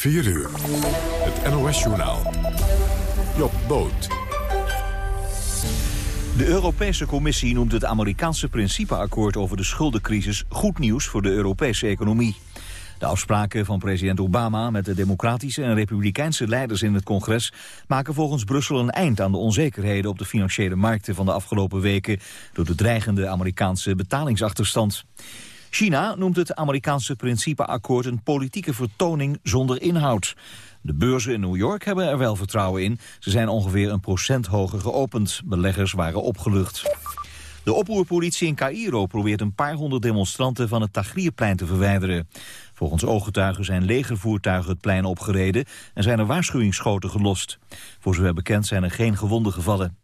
4 uur. Het NOS-journaal. Job Boot. De Europese Commissie noemt het Amerikaanse principeakkoord over de schuldencrisis goed nieuws voor de Europese economie. De afspraken van president Obama met de democratische en republikeinse leiders in het congres maken volgens Brussel een eind aan de onzekerheden op de financiële markten van de afgelopen weken door de dreigende Amerikaanse betalingsachterstand. China noemt het Amerikaanse principeakkoord een politieke vertoning zonder inhoud. De beurzen in New York hebben er wel vertrouwen in. Ze zijn ongeveer een procent hoger geopend. Beleggers waren opgelucht. De oproerpolitie in Cairo probeert een paar honderd demonstranten van het Tahrirplein te verwijderen. Volgens ooggetuigen zijn legervoertuigen het plein opgereden en zijn er waarschuwingsschoten gelost. Voor zover bekend zijn er geen gewonden gevallen.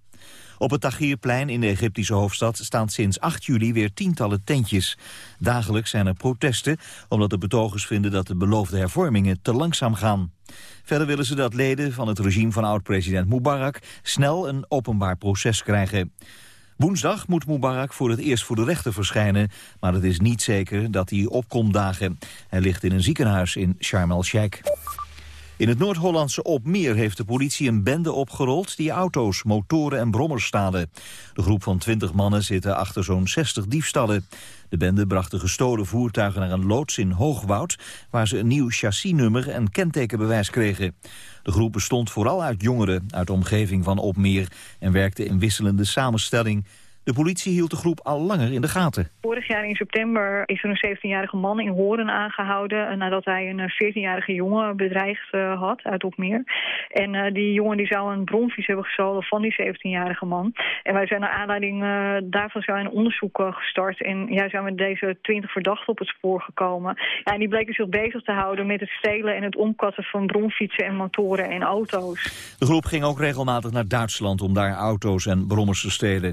Op het Tahrirplein in de Egyptische hoofdstad staan sinds 8 juli weer tientallen tentjes. Dagelijks zijn er protesten omdat de betogers vinden dat de beloofde hervormingen te langzaam gaan. Verder willen ze dat leden van het regime van oud-president Mubarak snel een openbaar proces krijgen. Woensdag moet Mubarak voor het eerst voor de rechter verschijnen, maar het is niet zeker dat hij opkomt dagen. Hij ligt in een ziekenhuis in Sharm el-Sheikh. In het Noord-Hollandse Opmeer heeft de politie een bende opgerold die auto's, motoren en brommers stalen. De groep van 20 mannen zitten achter zo'n 60 diefstallen. De bende bracht de gestolen voertuigen naar een loods in Hoogwoud... waar ze een nieuw chassisnummer en kentekenbewijs kregen. De groep bestond vooral uit jongeren uit de omgeving van Opmeer... en werkte in wisselende samenstelling... De politie hield de groep al langer in de gaten. Vorig jaar in september is er een 17-jarige man in Horen aangehouden... Eh, nadat hij een 14-jarige eh, jongen bedreigd uh, had uit Opmeer. En uh, die jongen die zou een bronfiets hebben gestolen van die 17-jarige man. En wij zijn naar aanleiding uh, daarvan zijn een onderzoek gestart. En ja, zijn met deze 20 verdachten op het spoor gekomen. Ja, en die bleken zich bezig te houden met het stelen en het omkatten van bronfietsen en motoren en auto's. De groep ging ook regelmatig naar Duitsland om daar auto's en brommers te stelen.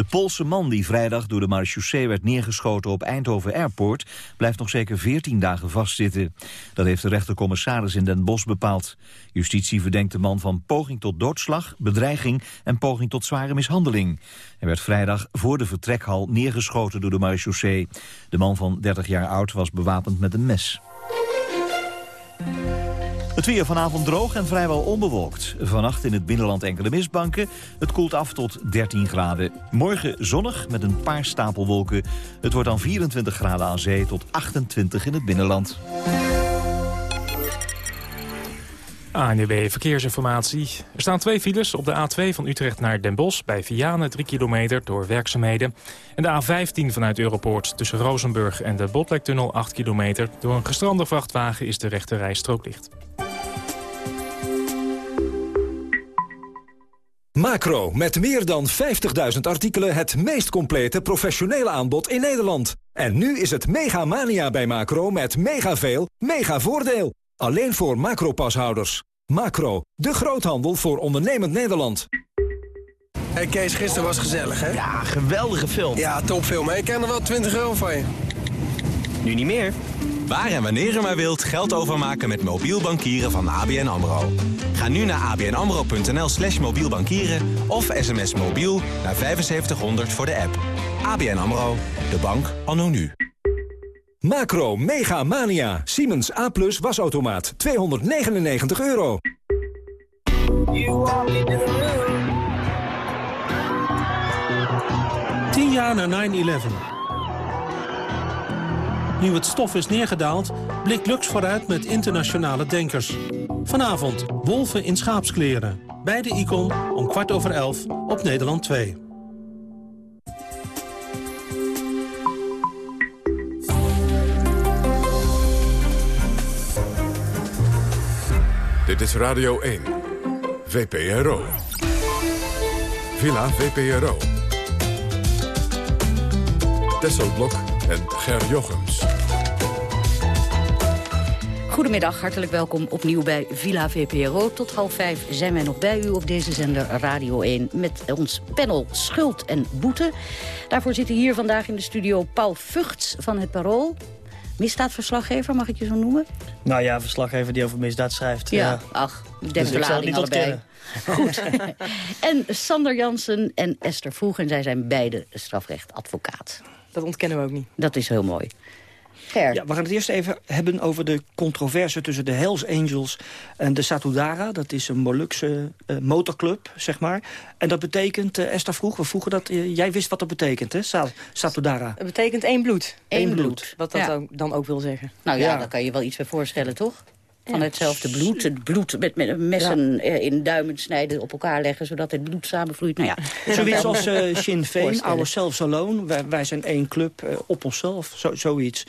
De Poolse man die vrijdag door de marechaussee werd neergeschoten op Eindhoven Airport blijft nog zeker 14 dagen vastzitten. Dat heeft de rechtercommissaris in Den Bosch bepaald. Justitie verdenkt de man van poging tot doodslag, bedreiging en poging tot zware mishandeling. Hij werd vrijdag voor de vertrekhal neergeschoten door de marechaussee. De man van 30 jaar oud was bewapend met een mes. Het weer vanavond droog en vrijwel onbewolkt. Vannacht in het binnenland enkele mistbanken. Het koelt af tot 13 graden. Morgen zonnig met een paar stapelwolken. Het wordt dan 24 graden aan zee tot 28 in het binnenland. ANUB Verkeersinformatie. Er staan twee files op de A2 van Utrecht naar Den Bosch... bij Vianen 3 kilometer door werkzaamheden. En de A15 vanuit Europoort tussen Rozenburg en de Botlektunnel 8 kilometer. Door een gestrande vrachtwagen is de rechte rijstrook dicht. Macro, met meer dan 50.000 artikelen het meest complete professionele aanbod in Nederland. En nu is het mega mania bij Macro met mega veel, mega voordeel. Alleen voor Macro-pashouders. Macro, de groothandel voor ondernemend Nederland. Hey Kees, gisteren was gezellig, hè? Ja, geweldige film. Ja, topfilm. Ik ken er wel 20 euro van je. Nu niet meer. Waar en wanneer u maar wilt geld overmaken met mobiel bankieren van ABN AMRO. Ga nu naar abnamro.nl slash mobiel bankieren of sms mobiel naar 7500 voor de app. ABN AMRO, de bank anno nu. Macro Mega Mania. Siemens A Plus wasautomaat. 299 euro. Tien jaar na 9-11. Nu het stof is neergedaald, blikt Lux vooruit met internationale denkers. Vanavond Wolven in schaapskleren. Bij de Icon om kwart over elf op Nederland 2. Dit is Radio 1. VPRO. Villa VPRO. Tesselblok en Ger Jochems. Goedemiddag, hartelijk welkom opnieuw bij Villa VPRO. Tot half vijf zijn wij nog bij u op deze zender Radio 1... met ons panel Schuld en Boete. Daarvoor zitten hier vandaag in de studio Paul Vugts van het Parool... Misdaadverslaggever, mag ik je zo noemen? Nou ja, verslaggever die over misdaad schrijft. Ja, ja. ach, ik denk dus niet allebei. Goed. en Sander Jansen en Esther Vroeg, en zij zijn beide strafrechtadvocaat. Dat ontkennen we ook niet. Dat is heel mooi. Ger. Ja, we gaan het eerst even hebben over de controverse tussen de Hells Angels en de Satudara. Dat is een Molukse uh, motorclub, zeg maar. En dat betekent, uh, Esther vroeg, we vroegen dat, uh, jij wist wat dat betekent, hè, Sa Satudara? Het betekent één bloed. Eén bloed. Wat dat Ja. ook, dan ook wil zeggen. Nou ja, Ja. daar kan je wel iets bij voorstellen, toch? Van hetzelfde bloed. Het bloed met, met messen eh, in duimen snijden, op elkaar leggen... zodat het bloed samenvloeit. Nou ja, Zoiets als eh, Sinn Féin. Ourselves Alone. Wij, wij zijn één club, op onszelf, zo, zoiets.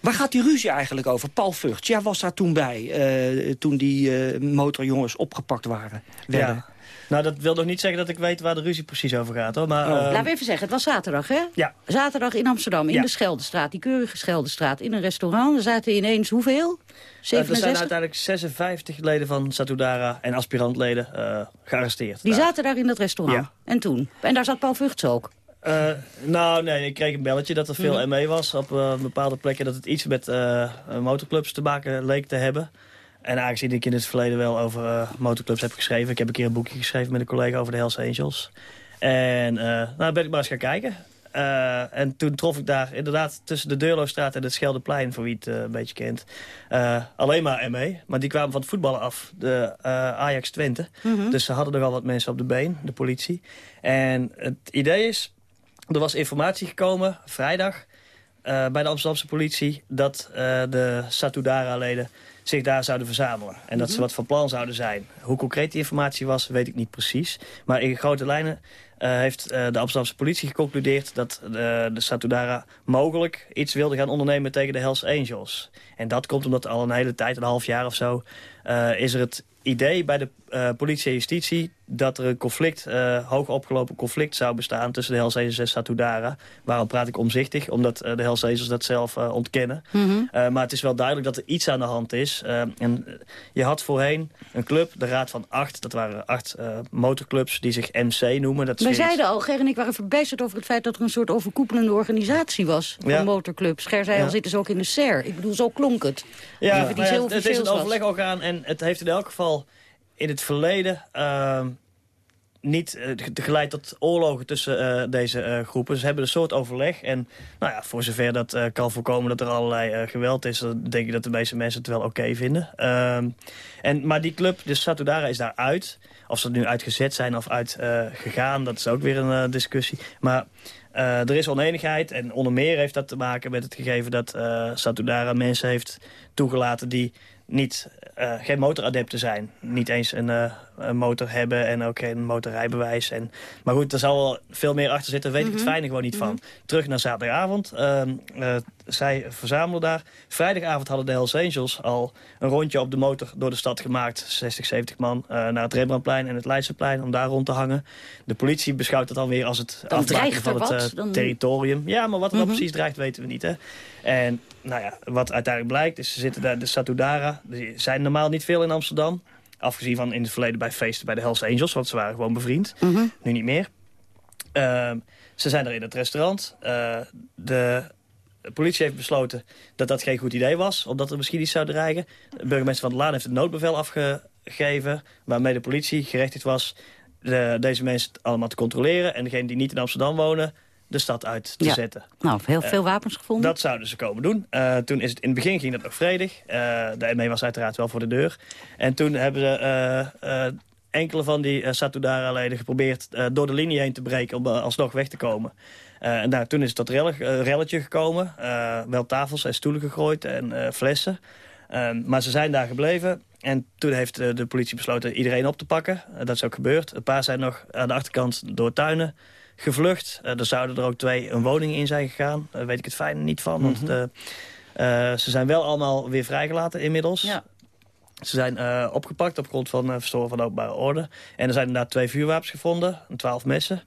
Waar gaat die ruzie eigenlijk over? Paul Vught, jij was daar toen bij, eh, toen die eh, motorjongens opgepakt waren. werden. Ja. Nou, dat wil nog niet zeggen dat ik weet waar de ruzie precies over gaat, hoor. Maar, Oh. ehm, Laten we even zeggen, het was zaterdag, hè? Ja. Zaterdag in Amsterdam, in Ja. de Scheldestraat. Die keurige Scheldestraat, in een restaurant. Er zaten ineens hoeveel? eh, er zijn 67? uiteindelijk 56 leden van Satudara en aspirantleden eh, gearresteerd. Die daar. zaten daar in dat restaurant. Ja. En toen? En daar zat Paul Vugts ook. Eh, nou, nee, ik kreeg een belletje dat er veel. ME was op bepaalde plekken. Dat het iets met eh, motorclubs te maken leek te hebben. En aangezien ik in het verleden wel over eh, motorclubs heb geschreven... ik heb een keer een boekje geschreven met een collega over de Hells Angels. En eh, nou ben ik maar eens gaan kijken. Eh, en toen trof ik daar inderdaad tussen de Deurloostraat en het Scheldeplein... voor wie het een beetje kent, alleen maar ME. Maar die kwamen van het voetballen af, de Ajax Twente. Mhm. Dus ze hadden er wel wat mensen op de been, de politie. En het idee is, er was informatie gekomen vrijdag bij de Amsterdamse politie... dat de Satudara-leden zich daar zouden verzamelen. En dat ze wat van plan zouden zijn. Hoe concreet die informatie was, weet ik niet precies. Maar in grote lijnen eh, heeft eh, de Amsterdamse politie geconcludeerd... dat eh, de Satudara mogelijk iets wilde gaan ondernemen tegen de Hells Angels. En dat komt omdat al een hele tijd, een half jaar of zo... is er het idee bij de eh, politie en justitie... dat er een conflict, eh hoog opgelopen conflict zou bestaan... tussen de Hells Angels en Satudara. Waarom praat ik omzichtig? Omdat eh, de Hells Angels dat zelf ontkennen. Mhm. Maar het is wel duidelijk dat er iets aan de hand is. En je had voorheen een club, de Raad van Acht. Dat waren acht motorclubs die zich MC noemen. Dat Wij zeiden al, Ger en ik waren verbijsterd over het feit... dat er een soort overkoepelende organisatie was van Ja. motorclubs. Ger zei al, Ja. zitten ze ook in de SER. Ik bedoel, zo klonk het. Ja, het het is een overlegorgaan en het heeft in elk geval in het verleden ehm, niet eh, ge- geleid tot oorlogen tussen eh, deze eh, groepen. Ze hebben een soort overleg en nou ja, voor zover dat kan voorkomen dat er allerlei geweld is, denk ik dat de meeste mensen het wel oké vinden. Ehm, en, maar die club, de Satudara, is daaruit. Of ze nu uitgezet zijn of uitgegaan, gegaan, dat is ook weer een discussie. Maar er is oneenigheid en onder meer heeft dat te maken met het gegeven dat Satudara mensen heeft toegelaten die niet, eh, geen motoradepten zijn. Niet eens een, eh, een motor hebben en ook geen motorrijbewijs. En, maar goed, er zal wel veel meer achter zitten, daar weet ik het fijne gewoon niet van. Terug naar zaterdagavond. ehm, eh, zij verzamelen daar. Vrijdagavond hadden de Hells Angels al een rondje op de motor door de stad gemaakt. 60, 70 man eh, naar het Rembrandtplein en het Leidseplein om daar rond te hangen. De politie beschouwt het dan weer als het Dan afmaken van het wat, eh, dan- territorium. Ja, maar wat er nou Mhm. precies dreigt weten we niet. Hè? En nou ja, wat uiteindelijk blijkt is, ze zitten daar, de Satudara, die zijn normaal niet veel in Amsterdam. Afgezien van in het verleden bij feesten bij de Hells Angels, want ze waren gewoon bevriend. Mhm. Nu niet meer. Ehm, ze zijn er in het restaurant. Eh, de politie heeft besloten dat dat geen goed idee was, omdat er misschien iets zou dreigen. De burgemeester van der Laan heeft het noodbevel afgegeven, waarmee de politie gerechtigd was de, deze mensen allemaal te controleren en degene die niet in Amsterdam wonen, de stad uit te Ja. zetten. Nou, heel Eh, veel wapens gevonden. Dat zouden ze komen doen. Eh, toen is het, in het begin ging dat nog vredig. Eh, de ME was uiteraard wel voor de deur. En toen hebben ze enkele van die uh, Satudara-leden geprobeerd door de linie heen te breken om alsnog weg te komen. En daar, toen is het tot rel, relletje gekomen. Wel tafels en stoelen gegooid en flessen. Ehm, maar ze zijn daar gebleven. En toen heeft de politie besloten iedereen op te pakken. Dat is ook gebeurd. Een paar zijn nog aan de achterkant door tuinen gevlucht. Eh, er zouden er ook twee een woning in zijn gegaan. Daar weet ik het fijn niet van. Want de, eh, ze zijn wel allemaal weer vrijgelaten inmiddels. Ja. Ze zijn eh, opgepakt op grond van uh, verstoren van de openbare orde. En er zijn inderdaad twee vuurwapens gevonden. En twaalf messen.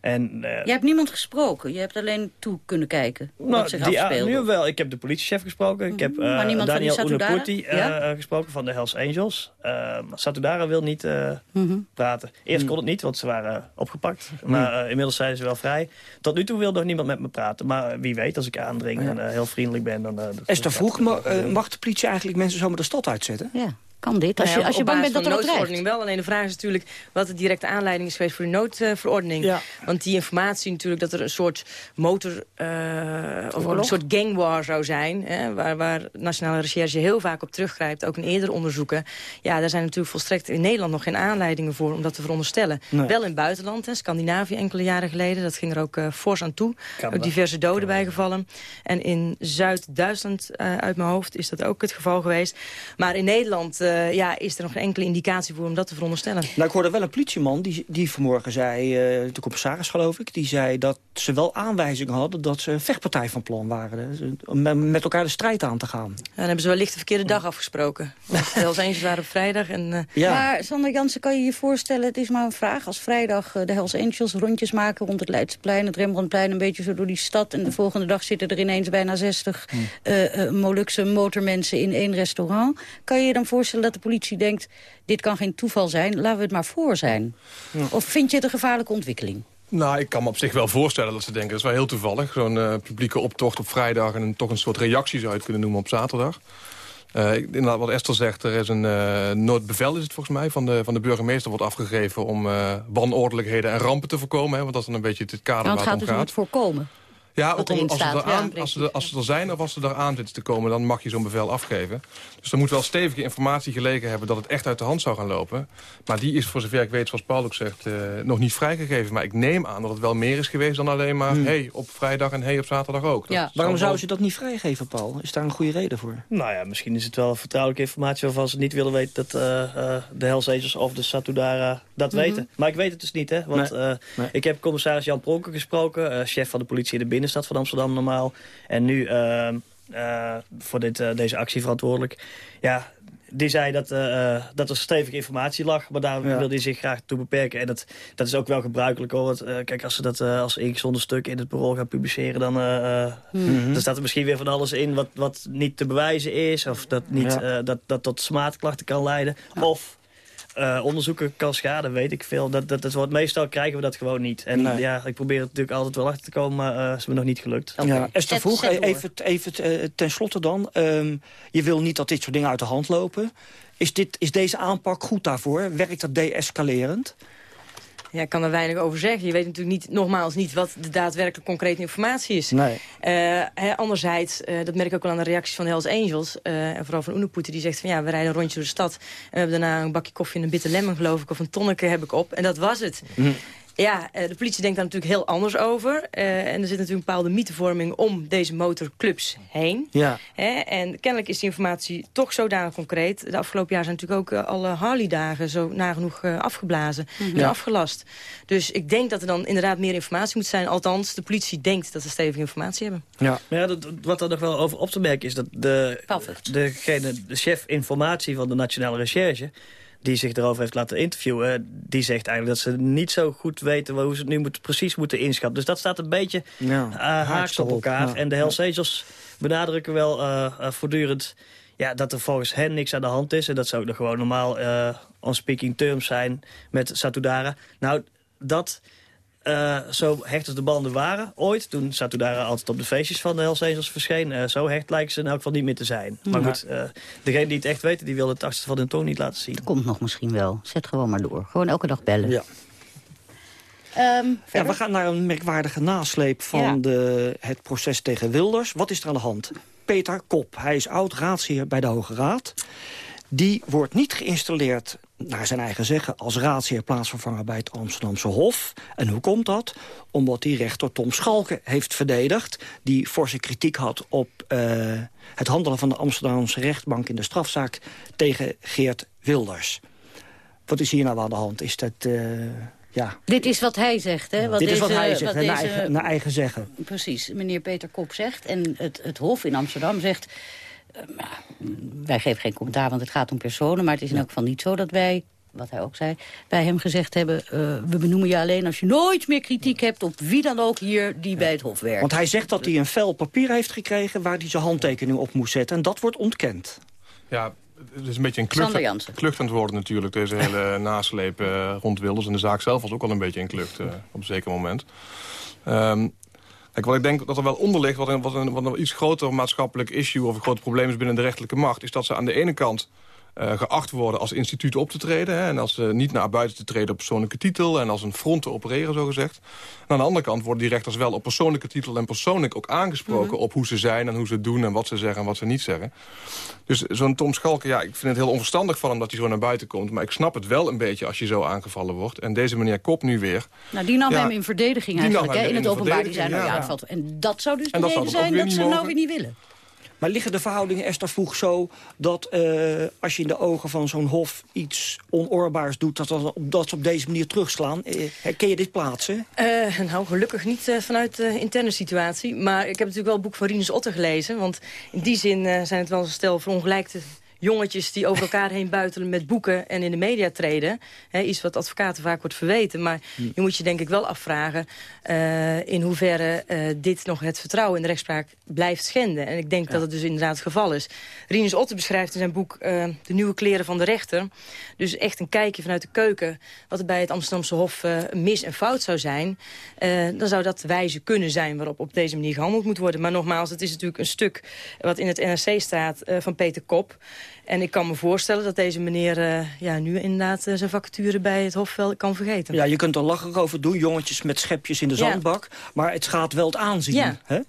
En, uh, Je hebt niemand gesproken. Je hebt alleen toe kunnen kijken nou, wat zich die, afspeelde. nu wel. Ik heb de politiechef gesproken. Ik heb Mhm. Uh, die Daniel uh, Ja? gesproken van de Hells Angels. Uh, Satudara wil niet uh, Mhm. praten. Eerst kon het niet, want ze waren opgepakt. Maar uh, inmiddels zijn ze wel vrij. Tot nu toe wil nog niemand met me praten. Maar wie weet, als ik aandring Ja. en uh, heel vriendelijk ben... dan. Uh, Esther vroeg, ma- mag de politie eigenlijk mensen zomaar de stad uitzetten? Ja. Kan dit? Als Nou je, ja, als je bang basis bent dat er van wat de dreigt. noodverordening wel. Alleen de vraag is natuurlijk wat de directe aanleiding is geweest voor de noodverordening. Ja. Want die informatie natuurlijk dat er een soort motor... eh, of een soort gangwar zou zijn. Hè, waar, waar Nationale Recherche heel vaak op teruggrijpt. Ook in eerdere onderzoeken. Ja, daar zijn natuurlijk volstrekt in Nederland nog geen aanleidingen voor om dat te veronderstellen. Nee. Wel in het buitenland, hè, Scandinavië enkele jaren geleden. Dat ging er ook eh, fors aan toe. Canada. Ook diverse doden bijgevallen. En in Zuid-Duitsland, eh, uit mijn hoofd, is dat ook het geval geweest. Maar in Nederland eh, ja, is er nog geen enkele indicatie voor om dat te veronderstellen. Nou, ik hoorde wel een politieman die, die vanmorgen zei, eh, de commissaris geloof ik... die zei dat ze wel aanwijzingen hadden dat ze een vechtpartij van plan waren. Ze- Om met- elkaar de strijd aan te gaan. En dan hebben ze wellicht de verkeerde dag afgesproken. De Hells Angels waren op vrijdag. En, eh, Ja. Maar Sander Jansen, kan je je voorstellen, het is maar een vraag... als vrijdag eh, de Hells Angels rondjes maken rond het Leidseplein... het Rembrandtplein, een beetje zo door die stad... en de volgende dag zitten er ineens bijna 60 eh, eh, Molukse motormensen in één restaurant. Kan je je dan voorstellen dat de politie denkt... dit kan geen toeval zijn, laten we het maar voor zijn? Of vind je het een gevaarlijke ontwikkeling? Nou, ik kan me op zich wel voorstellen dat ze denken... dat is wel heel toevallig, zo'n eh, publieke optocht op vrijdag... en toch een soort reactie zou je het kunnen noemen op zaterdag. Ik- inderdaad, wat Esther zegt, er is een uh, noodbevel is het volgens mij... van de, van de burgemeester wordt afgegeven om uh, wanordelijkheden en rampen te voorkomen. Hè, want dat is dan een beetje het kader Nou, waar het het gaat om dus om het voorkomen. Ja, wat ook om- als, ze staat. er aan, Ja, als, ze er, als ze er zijn of als ze er aan zitten te komen... dan mag je zo'n bevel afgeven. Dus er moet wel stevige informatie gelegen hebben... dat het echt uit de hand zou gaan lopen. Maar die is, voor zover ik weet, zoals Paul ook zegt... eh, nog niet vrijgegeven. Maar ik neem aan dat het wel meer is geweest dan alleen maar... hey, op vrijdag en hey, op zaterdag ook. Dat Ja. zal Waarom zouden ze dat niet vrijgeven, Paul? Is daar een goede reden voor? Nou ja, misschien is het wel vertrouwelijke informatie... waarvan ze niet willen weten dat eh, eh, de Hells Angels of de Satudara dat weten. Maar ik weet het dus niet, hè. Want Nee. eh, Nee. ik heb commissaris Jan Pronker gesproken... eh, chef van de politie in de binnenstad van Amsterdam normaal. En nu eh, eh, voor dit, eh, deze actie verantwoordelijk. Ja, die zei dat, eh, dat er stevige informatie lag. Maar daar Ja. wilde hij zich graag toe beperken. En dat, dat is ook wel gebruikelijk hoor. Want, kijk, als ze dat eh, als ingezonden stuk in het bureau gaan publiceren... dan, eh, eh, Mhm. dan staat er misschien weer van alles in wat, wat niet te bewijzen is. Of dat, niet, Ja. dat, dat tot smaadklachten kan leiden. Of eh, onderzoeken kan schaden, weet ik veel. Dat, dat, dat wordt, meestal krijgen we dat gewoon niet. En Nee. ja, ik probeer het natuurlijk altijd wel achter te komen, maar eh is me nog niet gelukt. Ja, Esther vroeg, even, even eh, ten slotte dan. ehm, je wil niet dat dit soort dingen uit de hand lopen. Is, dit, is deze aanpak goed daarvoor? Werkt dat de-escalerend? Ja, ik kan er weinig over zeggen. Je weet natuurlijk niet, nogmaals niet wat de daadwerkelijk concrete informatie is. Nee. Eh, hè, anderzijds, eh, dat merk ik ook wel aan de reacties van de Hells Angels... eh, en vooral van Oenepoeter, die zegt van ja, we rijden een rondje door de stad... en we hebben daarna een bakje koffie en een bitter lemon, geloof ik... of een tonneke heb ik op, en dat was het. Ja, eh, de politie denkt daar natuurlijk heel anders over. eh, en er zit natuurlijk een bepaalde mythevorming om deze motorclubs heen. Ja. Hè, en kennelijk is die informatie toch zodanig concreet. De afgelopen jaar zijn natuurlijk ook eh, alle Harley-dagen zo nagenoeg eh, afgeblazen en Ja. afgelast. Dus ik denk dat er dan inderdaad meer informatie moet zijn. Althans, de politie denkt dat ze stevige informatie hebben. Ja. Maar ja, dat, wat er nog wel over op te merken is dat de, degene, de chef informatie van de Nationale Recherche... die zich erover heeft laten interviewen... die zegt eigenlijk dat ze niet zo goed weten hoe ze het nu moet, precies moeten inschatten. Dus dat staat een beetje Ja. uh, haaks op elkaar. ja. En de Hells Angels benadrukken wel eh, eh, voortdurend... Ja, dat er volgens hen niks aan de hand is. En dat zou ook nog gewoon normaal eh on speaking terms zijn met Satudara. Nou, dat... eh, zo hecht als de banden waren ooit, toen Satudara altijd op de feestjes van de Hells Angels verscheen. eh, zo hecht lijken ze in elk geval niet meer te zijn. Maar goed, eh degene die het echt weten, die wil het achterste van hun tong niet laten zien. Komt nog misschien wel. Zet gewoon maar door. Gewoon elke dag bellen. Ja. Ehm, Ja, we gaan naar een merkwaardige nasleep van Ja. de, het proces tegen Wilders. Wat is er aan de hand? Peter Kop, hij is oud-raadsheer bij de Hoge Raad. Die wordt niet geïnstalleerd, naar zijn eigen zeggen... als raadsheer plaatsvervanger bij het Amsterdamse Hof. En hoe komt dat? Omdat die rechter Tom Schalke heeft verdedigd... die forse kritiek had op eh, het handelen van de Amsterdamse rechtbank... in de strafzaak tegen Geert Wilders. Wat is hier nou aan de hand? Is dat... eh, ja, Dit is wat hij zegt, hè? Wat dit is wat hij zegt, naar, deze- eigen, naar eigen zeggen. Precies, meneer Peter Kop zegt. En het, het Hof in Amsterdam zegt... wij geven geen commentaar, want het gaat om personen... maar het is in elk geval niet zo dat wij, wat hij ook zei... bij hem gezegd hebben... eh, we benoemen je alleen als je nooit meer kritiek hebt... op wie dan ook hier die bij het Hof werkt. Want hij zegt dat hij een vel papier heeft gekregen... waar hij zijn handtekening op moest zetten. En dat wordt ontkend. Ja, het is een beetje een klucht, klucht aan het worden natuurlijk. Deze hele nasleep eh, rond Wilders. En de zaak zelf was ook al een beetje in klucht eh, op een zeker moment. Ehm, kijk, wat ik denk dat er wel onder ligt... Wat een, wat, een, wat een iets groter maatschappelijk issue... of een groot probleem is binnen de rechterlijke macht... is dat ze aan de ene kant uh, geacht worden als instituut op te treden. Hè, en als uh, niet naar buiten te treden op persoonlijke titel... en als een front te opereren, zo gezegd. En aan de andere kant worden die rechters wel op persoonlijke titel... en persoonlijk ook aangesproken mm -hmm. op hoe ze zijn en hoe ze doen... en wat ze zeggen en wat ze niet zeggen. Dus zo'n Tom Schalke, ja, ik vind het heel onverstandig van hem... dat hij zo naar buiten komt. Maar ik snap het wel een beetje als je zo aangevallen wordt. En deze meneer Kop nu weer... Nou, die nam ja, hem in verdediging eigenlijk, hè, in, in het openbaar. Die zei, nou ja, ja. En dat zou dus de reden zijn dat ze nou weer niet willen. Maar liggen de verhoudingen, Esther vroeg zo... dat uh, als je in de ogen van zo'n hof iets onoorbaars doet... dat, dat, ze op deze manier terugslaan? Uh, herken je dit plaatsen? Uh, nou, gelukkig niet vanuit de interne situatie. Maar ik heb natuurlijk wel het boek van Rinus Otter gelezen. Want in die zin zijn het wel een stel verongelijkte jongetjes die over elkaar heen buitelen met boeken en in de media treden. He, iets wat advocaten vaak wordt verweten. Maar je moet je denk ik wel afvragen uh, in hoeverre uh, dit nog het vertrouwen in de rechtspraak blijft schenden. En ik denk ja. dat het dus inderdaad het geval is. Rinus Otte beschrijft in zijn boek uh, De Nieuwe Kleren van de Rechter. Dus echt een kijkje vanuit de keuken wat er bij het Amsterdamse Hof mis en fout zou zijn. dan zou dat wijze kunnen zijn waarop op deze manier gehandeld moet worden. Maar nogmaals, het is natuurlijk een stuk wat in het NRC staat van Peter Kop. En ik kan me voorstellen dat deze meneer uh, ja, nu inderdaad uh, zijn vacature bij het Hof wel kan vergeten. Ja, je kunt er lachen over doen, jongetjes met schepjes in de zandbak. Maar het gaat wel het aanzien. Ja. Hè?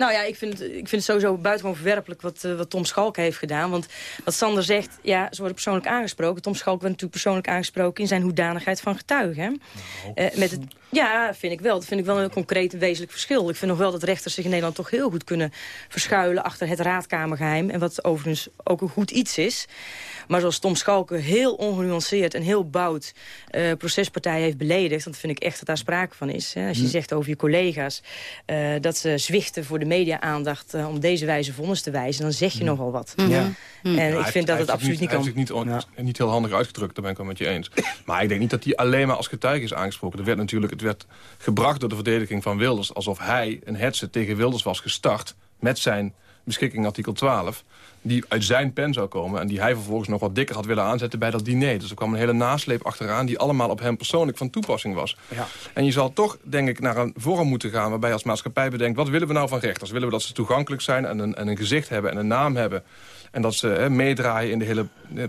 Nou ja, ik vind, het, ik vind het sowieso buitengewoon verwerpelijk wat, uh, wat Tom Schalk heeft gedaan. Want wat Sander zegt, ja, ze worden persoonlijk aangesproken. Tom Schalk werd natuurlijk persoonlijk aangesproken in zijn hoedanigheid van getuige. Nou. Uh, met het, ja, vind ik wel. Dat vind ik wel een concreet en wezenlijk verschil. Ik vind nog wel dat rechters zich in Nederland toch heel goed kunnen verschuilen achter het raadkamergeheim. En wat overigens ook een goed iets is. Maar zoals Tom Schalken heel ongenuanceerd en heel bout uh, procespartij heeft beledigd... dan vind ik echt dat daar sprake van is. Hè. Als je hm. zegt over je collega's uh, dat ze zwichten voor de media-aandacht... Uh, om deze wijze vonnis te wijzen, dan zeg je hm. nogal wat. Ja. En ja, ik vind dat het absoluut niet kan. Hij heeft niet, ja. niet heel handig uitgedrukt, daar ben ik wel met je eens. Maar ik denk niet dat hij alleen maar als getuige is aangesproken. Er werd natuurlijk, het werd gebracht door de verdediging van Wilders... alsof hij een hetze tegen Wilders was gestart met zijn beschikking artikel 12 die uit zijn pen zou komen... en die hij vervolgens nog wat dikker had willen aanzetten bij dat diner. Dus er kwam een hele nasleep achteraan die allemaal op hem persoonlijk van toepassing was. Ja. En je zal toch, denk ik, naar een vorm moeten gaan... waarbij je als maatschappij bedenkt, wat willen we nou van rechters? Willen we dat ze toegankelijk zijn en een, en een gezicht hebben en een naam hebben... En dat ze hè, meedraaien in de hele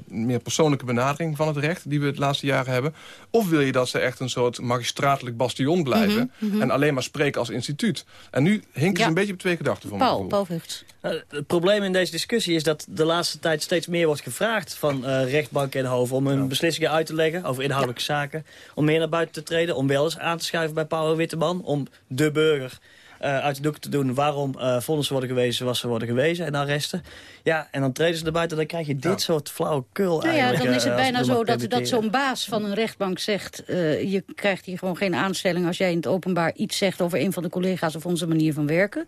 meer persoonlijke benadering van het recht... die we het laatste jaren hebben. Of wil je dat ze echt een soort magistratelijk bastion blijven... Mm -hmm. en alleen maar spreken als instituut. En nu hinken ja. ze een beetje op twee gedachten van Paul, Paul uh, Het probleem in deze discussie is dat de laatste tijd steeds meer wordt gevraagd... van uh, rechtbanken en hoven om hun ja. beslissingen uit te leggen over inhoudelijke ja. zaken. Om meer naar buiten te treden, om wel eens aan te schuiven bij Paul Witteman. Om de burger uit de doeken te doen waarom uh, vonnissen worden gewezen zoals ze worden gewezen en arresten. Ja, en dan treden ze er buiten, dan krijg je dit ja. soort flauwekul nou ja, dan is het uh, bijna zo dat, dat zo'n baas van een rechtbank zegt... je krijgt hier gewoon geen aanstelling als jij in het openbaar iets zegt over een van de collega's of onze manier van werken.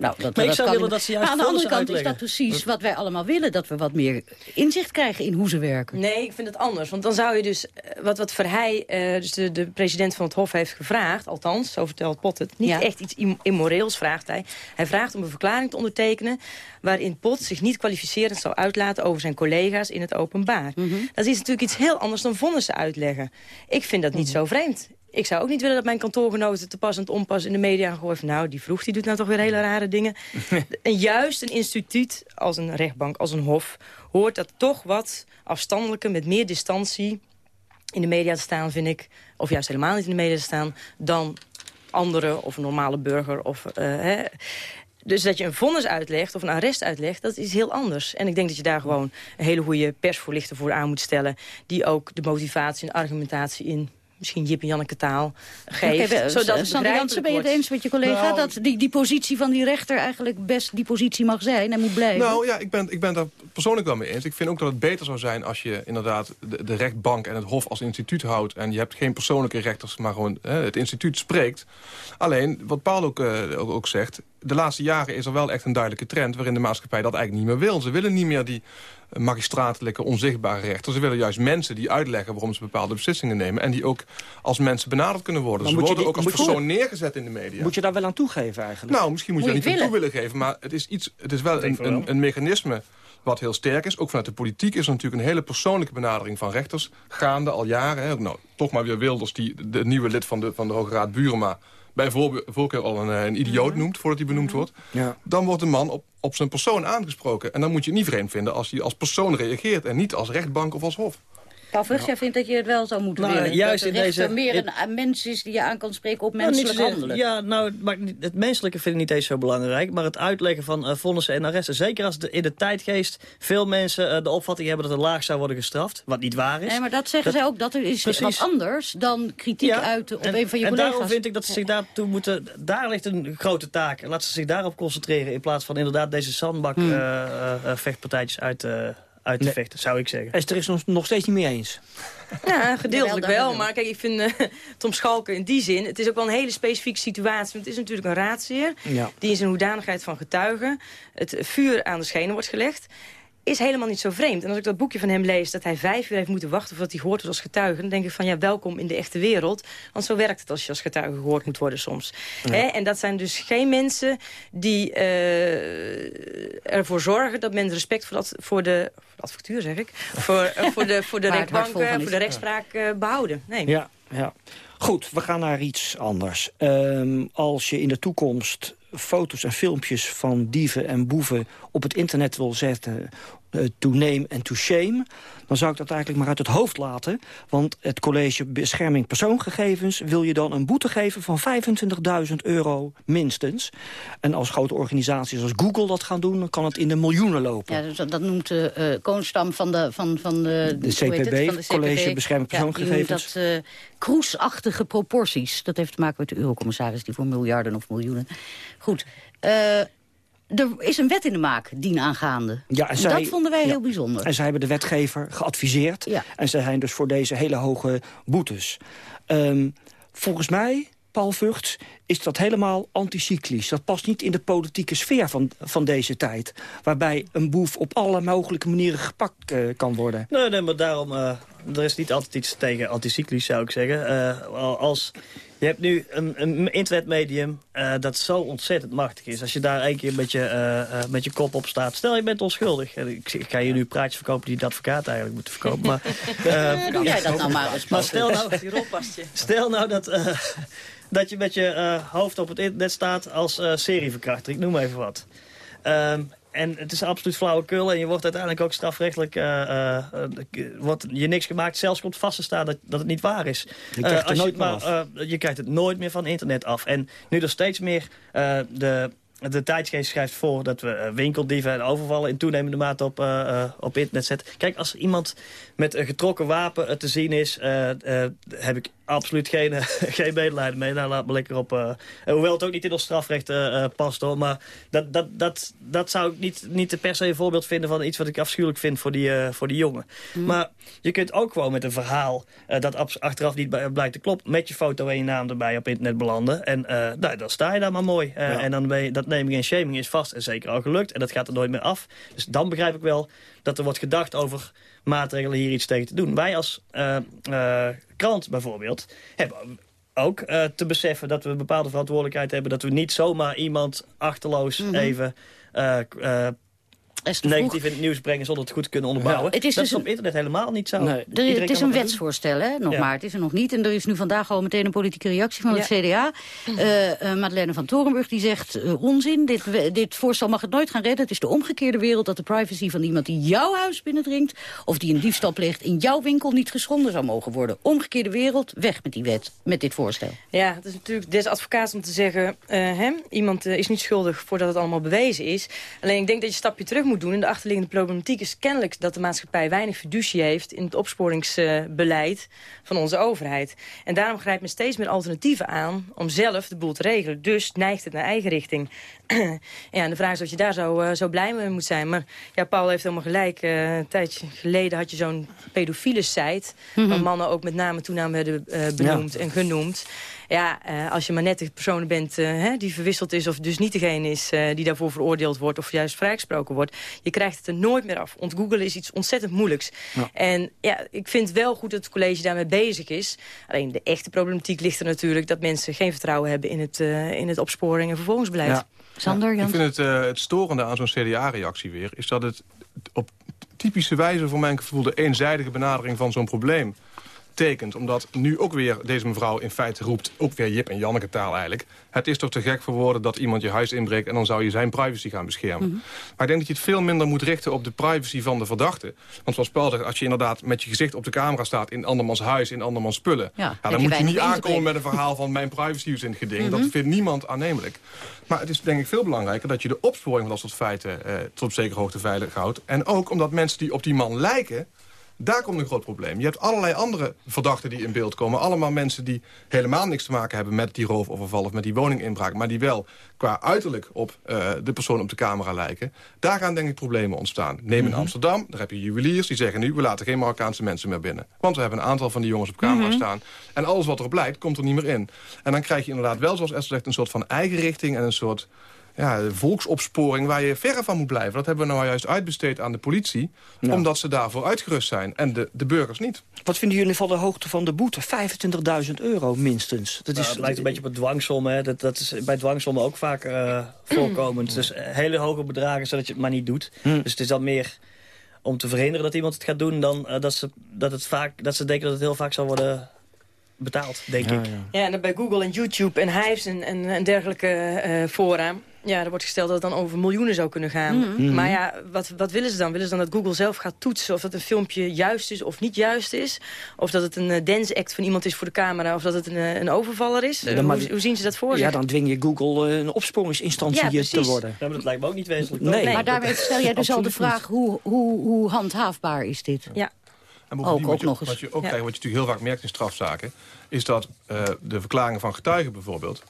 Nou, dat, maar dat ik zou willen dat ze juist Aan de andere kant uitleggen. is dat precies wat wij allemaal willen. Dat we wat meer inzicht krijgen in hoe ze werken. Nee, ik vind het anders. Want dan zou je dus, wat, wat Verheij, uh, dus de, de president van het Hof heeft gevraagd... althans, zo vertelt Pot het, niet ja. echt iets immoreels vraagt hij. Hij vraagt om een verklaring te ondertekenen... waarin Pot zich niet kwalificerend zou uitlaten over zijn collega's in het openbaar. Mm -hmm. Dat is natuurlijk iets heel anders dan vonnissen uitleggen. Ik vind dat niet mm -hmm. zo vreemd ik zou ook niet willen dat mijn kantoorgenoten te pas en te onpas in de media gooien van nou, die vroeg die doet nou toch weer hele rare dingen. en juist een instituut als een rechtbank, als een hof, hoort dat toch wat afstandelijker, met meer distantie in de media te staan, vind ik. Of juist helemaal niet in de media te staan, dan anderen of een normale burger. Of, uh, hè. Dus dat je een vonnis uitlegt of een arrest uitlegt, dat is heel anders. En ik denk dat je daar gewoon een hele goede persvoorlichter voor aan moet stellen... die ook de motivatie en argumentatie in misschien Jip en Janneke taal geeft. Okay, zodat het Sander Jansen, ben je het eens met je collega... Nou, dat die, die positie van die rechter eigenlijk best die positie mag zijn en moet blijven? Nou ja, ik ben, ik ben daar persoonlijk wel mee eens. Ik vind ook dat het beter zou zijn als je inderdaad de, de rechtbank en het hof als instituut houdt... en je hebt geen persoonlijke rechters, maar gewoon hè, het instituut spreekt. Alleen, wat Paul ook, uh, ook, ook zegt de laatste jaren is er wel echt een duidelijke trend... waarin de maatschappij dat eigenlijk niet meer wil. Ze willen niet meer die magistratelijke, onzichtbare rechter. Ze willen juist mensen die uitleggen waarom ze bepaalde beslissingen nemen... en die ook als mensen benaderd kunnen worden. Maar ze worden die, ook als persoon neergezet in de media. Moet je daar wel aan toegeven eigenlijk? Nou, misschien moet, moet je daar niet aan toe willen geven... maar het is, iets, het is wel een, een, een mechanisme wat heel sterk is. Ook vanuit de politiek is er natuurlijk een hele persoonlijke benadering van rechters... gaande al jaren. Hè. Nou, toch maar weer Wilders, die, de nieuwe lid van de, van de Hoge Raad Burema bij voor, voorkeur al een, een idioot noemt voordat hij benoemd wordt... Ja. dan wordt de man op, op zijn persoon aangesproken. En dan moet je het niet vreemd vinden als hij als persoon reageert... en niet als rechtbank of als hof. Paul Vrucht, jij vindt dat je het wel zou moeten Nou, willen? juist dat de in deze- meer een, mens is die je aan kan spreken op Nou, menselijk handelen. Ja, nou, niet- het menselijke vind ik niet eens zo belangrijk. Maar het uitleggen van uh, vonnissen en arresten. Zeker als de, in de tijdgeest veel mensen eh, de opvatting hebben dat er laag zou worden gestraft. Wat niet waar is. Nee, maar dat zeggen zij ook, dat er is Precies. wat anders dan kritiek Ja, uiten op en, een van je en collega's. daarom vind ik dat ze zich daartoe moeten... Daar ligt een grote taak. Laat ze zich daarop concentreren... in plaats van inderdaad deze zandbak Hmm. eh, vechtpartijtjes uit, eh, uit te Nee. vechten, zou ik zeggen. Esther is nog, nog steeds niet mee eens. Ja, gedeeltelijk wel. Maar kijk, ik vind eh, Tom Schalken in die zin... het is ook wel een hele specifieke situatie. Want het is natuurlijk een raadsheer... Ja. die in zijn hoedanigheid van getuige... het vuur aan de schenen wordt gelegd is helemaal niet zo vreemd. En als ik dat boekje van hem lees, dat hij vijf uur heeft moeten wachten... voordat hij gehoord wordt als getuige... dan denk ik van, ja, welkom in de echte wereld. Want zo werkt het als je als getuige gehoord moet worden soms. Ja. En dat zijn dus geen mensen die eh, ervoor zorgen... dat men respect voor, dat, voor de... voor de advocatuur, zeg ik. Voor, eh, voor de, voor de Waar het hart vol rechtbank, van eh, voor de rechtspraak eh, behouden. Nee. Ja, ja. Goed, we gaan naar iets anders. Ehm, als je in de toekomst foto's en filmpjes van dieven en boeven op het internet wil zetten... eh, to name and to shame, dan zou ik dat eigenlijk maar uit het hoofd laten. Want het College Bescherming Persoongegevens wil je dan een boete geven van 25.000 euro minstens. En als grote organisaties als Google dat gaan doen, dan kan het in de miljoenen lopen. Ja, dus dat, dat noemt de eh Koonstam van de, van, van de, De het? CPB, Van de College Bescherming Ja, die noemt Persoonsgegevens. dat eh kroesachtige proporties. Dat heeft te maken met de eurocommissaris die voor miljarden of miljoenen. Goed. Er is een wet in de maak, dienaangaande. Ja, en zij- dat vonden wij ja. heel bijzonder. En zij hebben de wetgever geadviseerd. Ja. En ze zijn dus voor deze hele hoge boetes. Ehm, volgens mij, Paul Vugts, is dat helemaal anticyclisch. Dat past niet in de politieke sfeer van, van deze tijd. Waarbij een boef op alle mogelijke manieren gepakt eh, kan worden. Nee, nee, maar daarom... eh, er is niet altijd iets tegen anticyclisch, zou ik zeggen. Eh, als... Je hebt nu een, een internetmedium eh, dat zo ontzettend machtig is. Als je daar één keer met je, eh, eh, met je kop op staat. Stel, je bent onschuldig. Ik, ik ga je nu praatjes verkopen die de advocaat eigenlijk moeten verkopen. Maar, Doe jij dat nou maar eens, Maar stel nou, stel nou dat, dat je met je hoofd op het internet staat als serieverkrachter. Ik noem even wat. Ehm, en het is absoluut flauwekul en je wordt uiteindelijk ook strafrechtelijk... eh, eh, eh, wordt je niks gemaakt, zelfs komt vast te staan dat, dat het niet waar is. Je krijgt als nooit maar, af. je krijgt het nooit meer van internet af. En nu er steeds meer de... De tijdsgeest schrijft voor dat we winkeldieven en overvallen in toenemende mate op, op internet zetten. Kijk, als iemand met een getrokken wapen te zien is, heb ik absoluut geen, geen medelijden mee. Nou, laat me lekker op... eh, eh, hoewel het ook niet in ons strafrecht eh, eh, past, hoor. Maar dat, dat, dat, dat zou ik niet, niet per se een voorbeeld vinden van iets wat ik afschuwelijk vind voor die, eh, voor die jongen. Maar je kunt ook gewoon met een verhaal eh, dat achteraf niet blijkt te kloppen... met je foto en je naam erbij op internet belanden. En eh, nou, dan sta je daar maar mooi. Eh, Ja. En dan ben je, dat naming en shaming is vast en zeker al gelukt. En dat gaat er nooit meer af. Dus dan begrijp ik wel dat er wordt gedacht over maatregelen hier iets tegen te doen. Wij als eh, eh, krant bijvoorbeeld hebben ook eh, te beseffen dat we een bepaalde verantwoordelijkheid hebben. Dat we niet zomaar iemand achterloos Mhm. even negatief in het nieuws brengen zonder het goed te kunnen onderbouwen. Ja. Het is dat dus is op internet helemaal niet zo. Nee. Er, het is een wetsvoorstel, hè? nog Ja. maar. Het is er nog niet. En er is nu vandaag al meteen een politieke reactie van het. CDA. Eh eh, Madeleine van Torenburg die zegt eh, onzin. Dit, dit voorstel mag het nooit gaan redden. Het is de omgekeerde wereld dat de privacy van iemand die jouw huis binnendringt... of die een diefstal pleegt in jouw winkel niet geschonden zou mogen worden. Omgekeerde wereld, weg met die wet, met dit voorstel. Ja, het is natuurlijk des advocaats om te zeggen... eh, hè, iemand is niet schuldig voordat het allemaal bewezen is. Alleen ik denk dat je een stapje terug moet doen. En de achterliggende problematiek is kennelijk dat de maatschappij weinig fiducie heeft... in het opsporingsbeleid van onze overheid. En daarom grijpt men steeds meer alternatieven aan om zelf de boel te regelen. Dus neigt het naar eigen richting. ja, en de vraag is of je daar zo, eh, zo blij mee moet zijn. Maar ja, Paul heeft helemaal gelijk. Eh, een tijdje geleden had je zo'n pedofiele site... waar mannen ook met name toenaam werden eh, benoemd en genoemd. Ja, eh, als je maar net de persoon bent eh, hè, die verwisseld is... of dus niet degene is eh, die daarvoor veroordeeld wordt... of juist vrijgesproken wordt, je krijgt het er nooit meer af. Ontgoogelen is iets ontzettend moeilijks. Ja. En ja, ik vind wel goed dat het college daarmee bezig is. Alleen de echte problematiek ligt er natuurlijk... dat mensen geen vertrouwen hebben in het, eh, in het opsporing- en vervolgingsbeleid. Ja. Sander, Ik vind het, eh, het storende aan zo'n CDA-reactie weer... is dat het op typische wijze voor mijn gevoel... de eenzijdige benadering van zo'n probleem betekent. Omdat nu ook weer deze mevrouw in feite roept... ook weer Jip en Janneke taal eigenlijk... het is toch te gek voor woorden dat iemand je huis inbreekt... en dan zou je zijn privacy gaan beschermen. Mhm. Maar ik denk dat je het veel minder moet richten op de privacy van de verdachte. Want zoals Paul zegt, als je inderdaad met je gezicht op de camera staat... in andermans huis, in andermans spullen... Ja, dan moet je niet aankomen met een verhaal van mijn privacy is in het geding. Mhm. Dat vindt niemand aannemelijk. Maar het is denk ik veel belangrijker dat je de opsporing van dat soort feiten... Eh, tot op zekere hoogte veilig houdt. En ook omdat mensen die op die man lijken... Daar komt een groot probleem. Je hebt allerlei andere verdachten die in beeld komen. Allemaal mensen die helemaal niks te maken hebben met die roofoverval of met die woninginbraak. Maar die wel qua uiterlijk op eh, de persoon op de camera lijken. Daar gaan denk ik problemen ontstaan. Neem in Amsterdam, daar heb je juweliers die zeggen nu... we laten geen Marokkaanse mensen meer binnen. Want we hebben een aantal van die jongens op camera Mhm. staan. En alles wat erop lijkt, komt er niet meer in. En dan krijg je inderdaad wel, zoals Esther zegt... een soort van eigen richting en een soort ja, volksopsporing waar je verre van moet blijven. Dat hebben we nou juist uitbesteed aan de politie... Ja. omdat ze daarvoor uitgerust zijn en de, de burgers niet. Wat vinden jullie van de hoogte van de boete? 25.000 euro minstens. Dat Nou, is, het lijkt een beetje op het dwangsommen. Hè. Dat, dat is bij dwangsommen ook vaak eh, voorkomend. Dus hele hoge bedragen zodat je het maar niet doet. Hm. Dus het is dan meer om te verhinderen dat iemand het gaat doen... dan eh, dat, ze, dat, het vaak, dat ze denken dat het heel vaak zal worden betaald, denk ik. Ja, en dan bij Google en YouTube en Hives en, en, en dergelijke eh fora... Ja, er wordt gesteld dat het dan over miljoenen zou kunnen gaan. Mhm. Maar ja, wat, wat willen ze dan? Willen ze dan dat Google zelf gaat toetsen... of dat een filmpje juist is of niet juist is? Of dat het een eh, dance act van iemand is voor de camera... of dat het een, eh, een overvaller is? Ja, hoe, hoe zien ze dat voor ja, zich? dan dwing je Google eh, een opsporingsinstantie Ja, te worden. Ja, maar dat lijkt me ook niet wezenlijk. Nee. Maar daarmee stel jij dus al de vraag, hoe, hoe, hoe handhaafbaar is dit? Ja. En Ook- je, nog eens. Wat je ook Ja. krijgt, wat je natuurlijk heel vaak merkt in strafzaken... is dat eh, de verklaringen van getuigen bijvoorbeeld...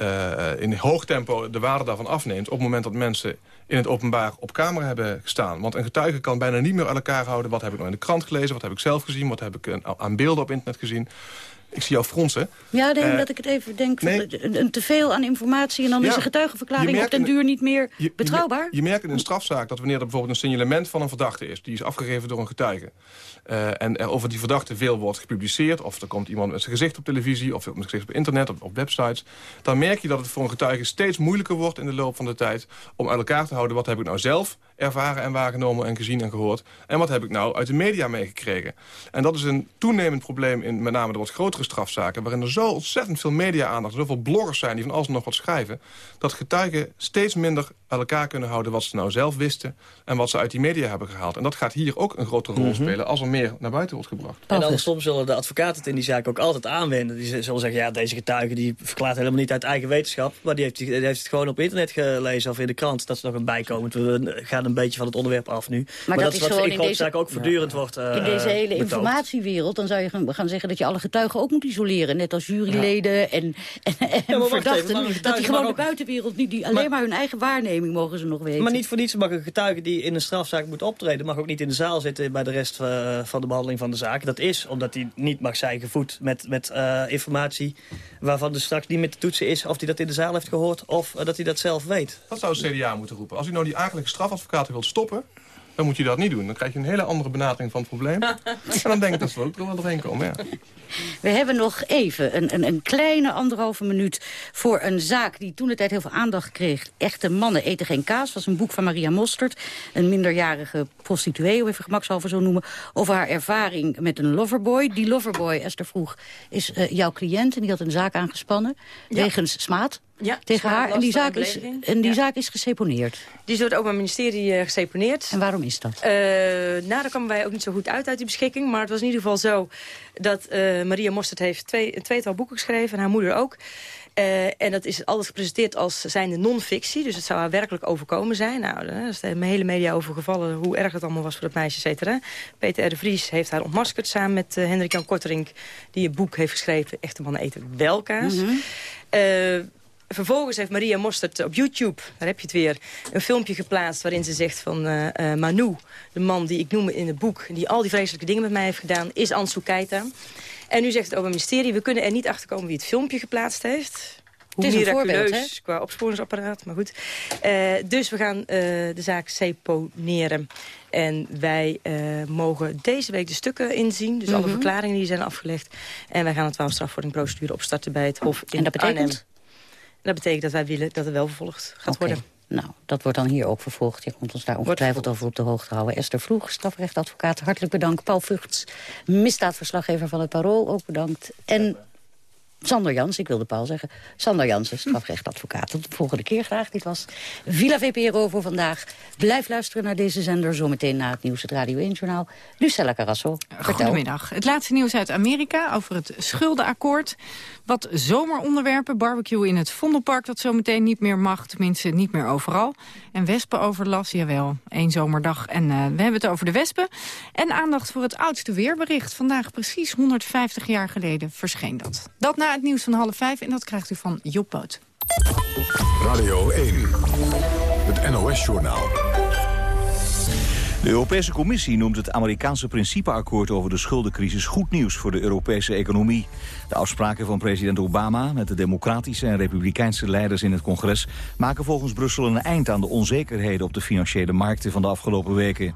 eh, in hoog tempo de waarde daarvan afneemt... op het moment dat mensen in het openbaar op camera hebben gestaan. Want een getuige kan bijna niet meer uit elkaar houden... wat heb ik nou in de krant gelezen, wat heb ik zelf gezien... wat heb ik aan beelden op internet gezien. Ik zie jou fronsen. Ja, nee, Eh, omdat ik het even denk, nee. een, een teveel aan informatie... en dan Ja. is de getuigenverklaring op den duur niet meer Je- betrouwbaar. Je, merkt in een strafzaak dat wanneer er bijvoorbeeld een signalement van een verdachte is... die is afgegeven door een getuige... eh, en er over die verdachte veel wordt gepubliceerd... of er komt iemand met zijn gezicht op televisie... of met zijn gezicht op internet, op, op websites... dan merk je dat het voor een getuige steeds moeilijker wordt... in de loop van de tijd om uit elkaar te houden... wat heb ik nou zelf ervaren en waargenomen en gezien en gehoord... en wat heb ik nou uit de media meegekregen. En dat is een toenemend probleem in met name de wat grotere strafzaken... waarin er zo ontzettend veel media-aandacht... zoveel bloggers zijn die van alles en nog wat schrijven... dat getuigen steeds minder elkaar kunnen houden... wat ze nou zelf wisten en wat ze uit die media hebben gehaald. En dat gaat hier ook een grotere rol Mhm. spelen... als er meer naar buiten wordt gebracht. En andersom zullen de advocaten het in die zaak ook altijd aanwenden. Die zullen zeggen, ja, deze getuige die verklaart helemaal niet uit eigen wetenschap. Maar die heeft, die heeft het gewoon op internet gelezen of in de krant. Dat is nog een bijkomend. We gaan een beetje van het onderwerp af nu. Maar, dat dat, is wat in grote deze- zaken ook voortdurend wordt eh, In deze hele betoogd. informatiewereld, dan zou je gaan, gaan zeggen dat je alle getuigen ook moet isoleren. Net als juryleden en, en, en verdachten. even, dat die gewoon de buitenwereld niet, die alleen Maar- maar hun eigen mogen ze nog weten. Maar niet voor niets mag een getuige die in een strafzaak moet optreden... mag ook niet in de zaal zitten bij de rest eh, van de behandeling van de zaak. Dat is omdat hij niet mag zijn gevoed met, met eh, informatie... waarvan dus straks niet meer te toetsen is of hij dat in de zaal heeft gehoord... of eh, dat hij dat zelf weet. Dat zou het CDA moeten roepen. Als u nou die akelige strafadvocaten wilt stoppen... dan moet je dat niet doen. Dan krijg je een hele andere benadering van het probleem. en dan denk ik dat we ook er wel doorheen komen, ja. We hebben nog even een, een, een kleine anderhalve minuut voor een zaak die toen de tijd heel veel aandacht kreeg. Echte mannen eten geen kaas. was een boek van Maria Mostert, een minderjarige prostituee, om even gemakshalve zo noemen, over haar ervaring met een loverboy. Die loverboy, Esther vroeg, is eh, jouw cliënt en die had een zaak aangespannen Ja. wegens smaad Ja, tegen haar. En die, zaak is, en die Ja. zaak is geseponeerd. Die is door het Openbaar Ministerie eh, geseponeerd. En waarom is dat? Eh, nou, daar kwamen wij ook niet zo goed uit uit die beschikking. Maar het was in ieder geval zo dat eh, Maria Mostert heeft twee, een tweetal boeken geschreven. En haar moeder ook. En dat is altijd gepresenteerd als zijnde non-fictie. Dus het zou haar werkelijk overkomen zijn. Nou, daar is de hele media over gevallen hoe erg het allemaal was voor dat meisje, et cetera. Peter R. de Vries heeft haar ontmaskerd samen met Hendrik Jan Korterink... die een boek heeft geschreven, Echte mannen eten wel kaas. Eh, Vervolgens heeft Maria Mostert op YouTube, daar heb je het weer, een filmpje geplaatst waarin ze zegt van eh, Manu, de man die ik noem in het boek, die al die vreselijke dingen met mij heeft gedaan, is Ansu Keita. En nu zegt het Openbaar Ministerie, we kunnen er niet achter komen wie het filmpje geplaatst heeft. Hoe Het is een miraculeus qua opsporingsapparaat, maar goed. Eh, dus we gaan de zaak seponeren. En wij mogen deze week de stukken inzien. Dus alle Mhm. verklaringen die zijn afgelegd. En wij gaan een twaalfstrafvordingprocedure opstarten bij het Hof in En dat betekent? Arnhem. Dat betekent dat wij willen dat het wel vervolgd gaat worden. Nou, dat wordt dan hier ook vervolgd. Je komt ons daar ongetwijfeld over op de hoogte houden. Esther Vroeg, strafrechtadvocaat, hartelijk bedankt. Paul Vugts, misdaadverslaggever van het Parool, ook bedankt. En Sander Jans, ik wilde Paul zeggen. Sander Jansen, strafrechtadvocaat. Tot de volgende keer graag. Dit was Villa VPRO voor vandaag. Blijf luisteren naar deze zender. Zometeen na het nieuws het Radio 1-journaal. Lucella Carrasso. Goedemiddag. Het laatste nieuws uit Amerika over het schuldenakkoord. Wat zomeronderwerpen, barbecue in het Vondelpark... dat zometeen niet meer mag, tenminste niet meer overal. En wespenoverlast, jawel, één zomerdag. En uh, we hebben het over de wespen. En aandacht voor het oudste weerbericht. Vandaag precies 150 jaar geleden verscheen dat. Dat na het nieuws van half vijf en dat krijgt u van Job Boot. Radio 1, het NOS-journaal. De Europese Commissie noemt het Amerikaanse principeakkoord over de schuldencrisis goed nieuws voor de Europese economie. De afspraken van president Obama met de democratische en republikeinse leiders in het congres maken volgens Brussel een eind aan de onzekerheden op de financiële markten van de afgelopen weken.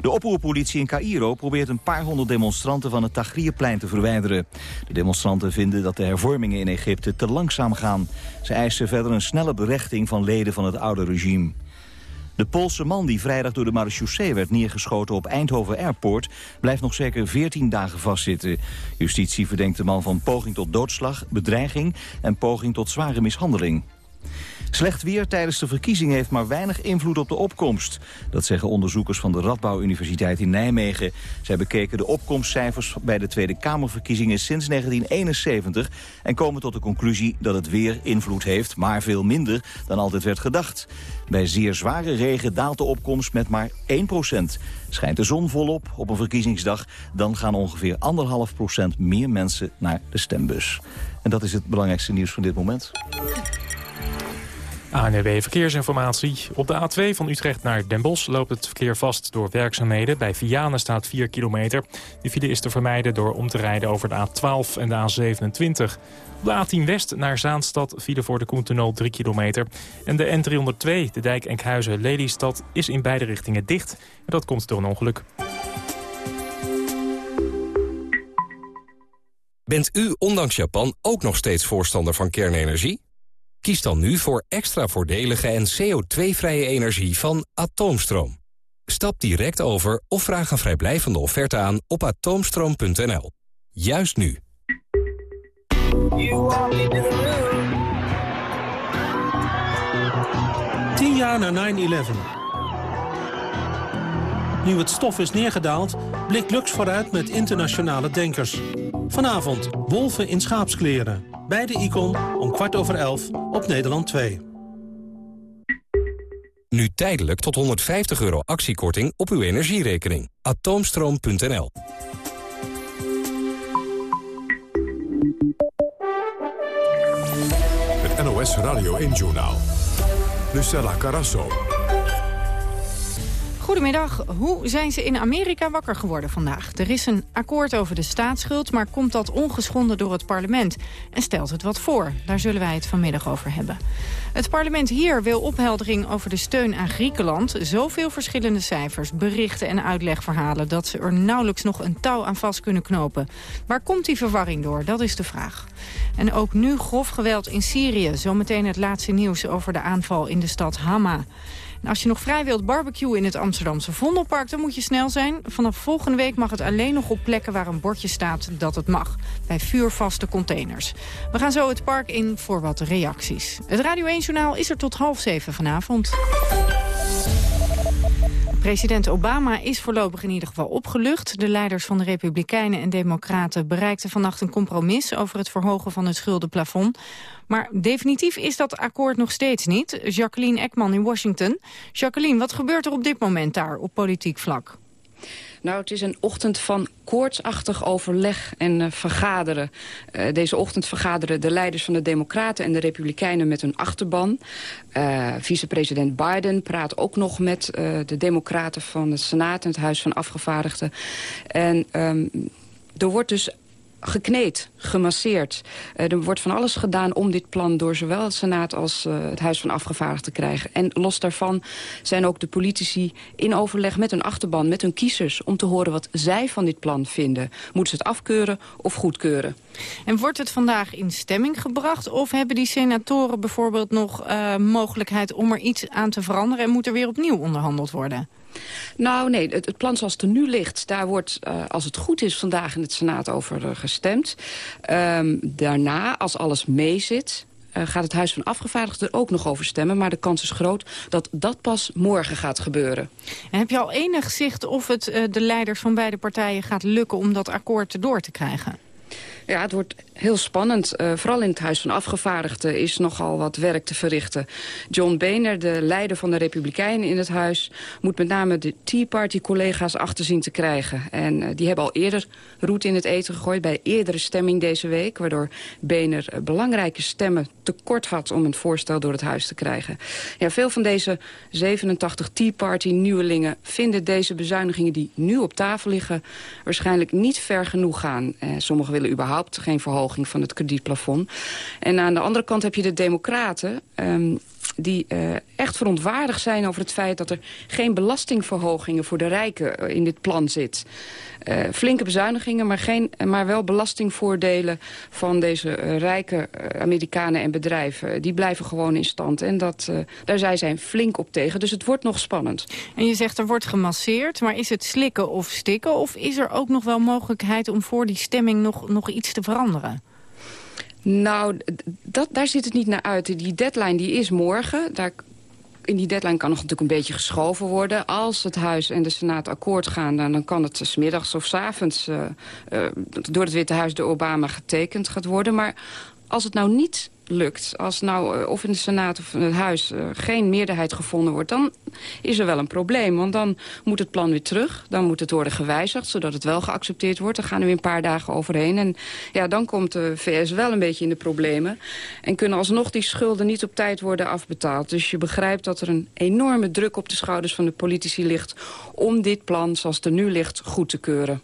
De oproerpolitie in Cairo probeert een paar honderd demonstranten van het Tahrirplein te verwijderen. De demonstranten vinden dat de hervormingen in Egypte te langzaam gaan. Ze eisen verder een snelle berechting van leden van het oude regime. De Poolse man die vrijdag door de marechaussee werd neergeschoten op Eindhoven Airport blijft nog zeker 14 dagen vastzitten. Justitie verdenkt de man van poging tot doodslag, bedreiging en poging tot zware mishandeling. Slecht weer tijdens de verkiezing heeft maar weinig invloed op de opkomst. Dat zeggen onderzoekers van de Radbouw Universiteit in Nijmegen. Zij bekeken de opkomstcijfers bij de Tweede Kamerverkiezingen sinds 1971... en komen tot de conclusie dat het weer invloed heeft, maar veel minder dan altijd werd gedacht. Bij zeer zware regen daalt de opkomst met maar 1 procent. Schijnt de zon volop op een verkiezingsdag... dan gaan ongeveer 1,5 procent meer mensen naar de stembus. En dat is het belangrijkste nieuws van dit moment. ANWB Verkeersinformatie. Op de A2 van Utrecht naar Den Bosch loopt het verkeer vast door werkzaamheden. Bij Vianen staat 4 kilometer. De file is te vermijden door om te rijden over de A12 en de A27. Op de A10 West naar Zaanstad file voor de Koentunnel 3 kilometer. En de N302, de dijk Enkhuizen-Lelystad, is in beide richtingen dicht. En dat komt door een ongeluk. Bent u ondanks Japan ook nog steeds voorstander van kernenergie? Kies dan nu voor extra voordelige en CO2-vrije energie van Atoomstroom. Stap direct over of vraag een vrijblijvende offerte aan op atoomstroom.nl. Juist nu. Tien jaar na 9-11. Nu het stof is neergedaald, blikt Lux vooruit met internationale denkers. Vanavond Wolven in schaapskleren. Bij de Icon om kwart over elf op Nederland 2. Nu tijdelijk tot 150 euro actiekorting op uw energierekening. Atoomstroom.nl Het NOS Radio 1-journaal. Lucella Carasso. Goedemiddag. Hoe zijn ze in Amerika wakker geworden vandaag? Er is een akkoord over de staatsschuld, maar komt dat ongeschonden door het parlement? En stelt het wat voor? Daar zullen wij het vanmiddag over hebben. Het parlement hier wil opheldering over de steun aan Griekenland. Zoveel verschillende cijfers, berichten en uitlegverhalen... dat ze er nauwelijks nog een touw aan vast kunnen knopen. Waar komt die verwarring door? Dat is de vraag. En ook nu grof geweld in Syrië. Zometeen het laatste nieuws over de aanval in de stad Hama. Als je nog vrij wilt barbecuen in het Amsterdamse Vondelpark... dan moet je snel zijn. Vanaf volgende week mag het alleen nog op plekken waar een bordje staat dat het mag. Bij vuurvaste containers. We gaan zo het park in voor wat reacties. Het Radio 1-journaal is er tot half zeven vanavond. President Obama is voorlopig in ieder geval opgelucht. De leiders van de Republikeinen en Democraten bereikten vannacht een compromis over het verhogen van het schuldenplafond. Maar definitief is dat akkoord nog steeds niet. Jacqueline Ekman in Washington. Jacqueline, wat gebeurt er op dit moment daar op politiek vlak? Nou, het is een ochtend van koortsachtig overleg en uh, vergaderen. Uh, deze ochtend vergaderen de leiders van de Democraten en de Republikeinen met hun achterban. Uh, Vicepresident Biden praat ook nog met de Democraten van het Senaat en het Huis van Afgevaardigden. En um, er wordt dus gekneed, gemasseerd. Uh, er wordt van alles gedaan om dit plan door zowel het Senaat als uh, het Huis van Afgevaardigden te krijgen. En los daarvan zijn ook de politici in overleg met hun achterban, met hun kiezers... om te horen wat zij van dit plan vinden. Moeten ze het afkeuren of goedkeuren? En wordt het vandaag in stemming gebracht? Of hebben die senatoren bijvoorbeeld nog uh, mogelijkheid om er iets aan te veranderen... en moet er weer opnieuw onderhandeld worden? Nou, nee, het, het, plan zoals het er nu ligt... daar wordt, uh, als het goed is, vandaag in het Senaat over uh, gestemd. Um, daarna, als alles meezit... Uh, gaat het Huis van Afgevaardigden er ook nog over stemmen. Maar de kans is groot dat dat pas morgen gaat gebeuren. En heb je al enig zicht of het de leiders van beide partijen gaat lukken... om dat akkoord door te krijgen? Ja, het wordt heel spannend. Uh, vooral in het Huis van Afgevaardigden is nogal wat werk te verrichten. John Boehner, de leider van de Republikeinen in het huis... moet met name de Tea Party-collega's achter zien te krijgen. En uh, die hebben al eerder roet in het eten gegooid... bij eerdere stemming deze week... waardoor Boehner uh, belangrijke stemmen tekort had... om een voorstel door het huis te krijgen. Ja, veel van deze 87 Tea Party-nieuwelingen... vinden deze bezuinigingen die nu op tafel liggen... waarschijnlijk niet ver genoeg gaan. sommigen willen überhaupt geen verhoging van het kredietplafond. En aan de andere kant heb je de democraten... Um, die uh, echt verontwaardigd zijn over het feit dat er geen belastingverhogingen voor de rijken uh, in dit plan zit. Uh, flinke bezuinigingen, maar, geen, maar wel belastingvoordelen van deze rijke Amerikanen en bedrijven. Die blijven gewoon in stand en dat, daar zijn zij flink op tegen. Dus het wordt nog spannend. En je zegt er wordt gemasseerd, maar is het slikken of stikken? Of is er ook nog wel mogelijkheid om voor die stemming nog, nog iets te veranderen? Nou, dat, daar zit het niet naar uit. Die deadline die is morgen. Daar, in die deadline kan nog natuurlijk een beetje geschoven worden. Als het Huis en de Senaat akkoord gaan... dan, dan kan het smiddags of s avonds uh, uh, door het Witte Huis door Obama getekend gaat worden. Maar als het nou niet lukt. Als nou of in de Senaat of in het Huis uh, geen meerderheid gevonden wordt... dan is er wel een probleem. Want dan moet het plan weer terug. Dan moet het worden gewijzigd, zodat het wel geaccepteerd wordt. Dan gaan er weer een paar dagen overheen. En ja, dan komt de VS wel een beetje in de problemen. En kunnen alsnog die schulden niet op tijd worden afbetaald. Dus je begrijpt dat er een enorme druk op de schouders van de politici ligt... om dit plan, zoals het er nu ligt, goed te keuren.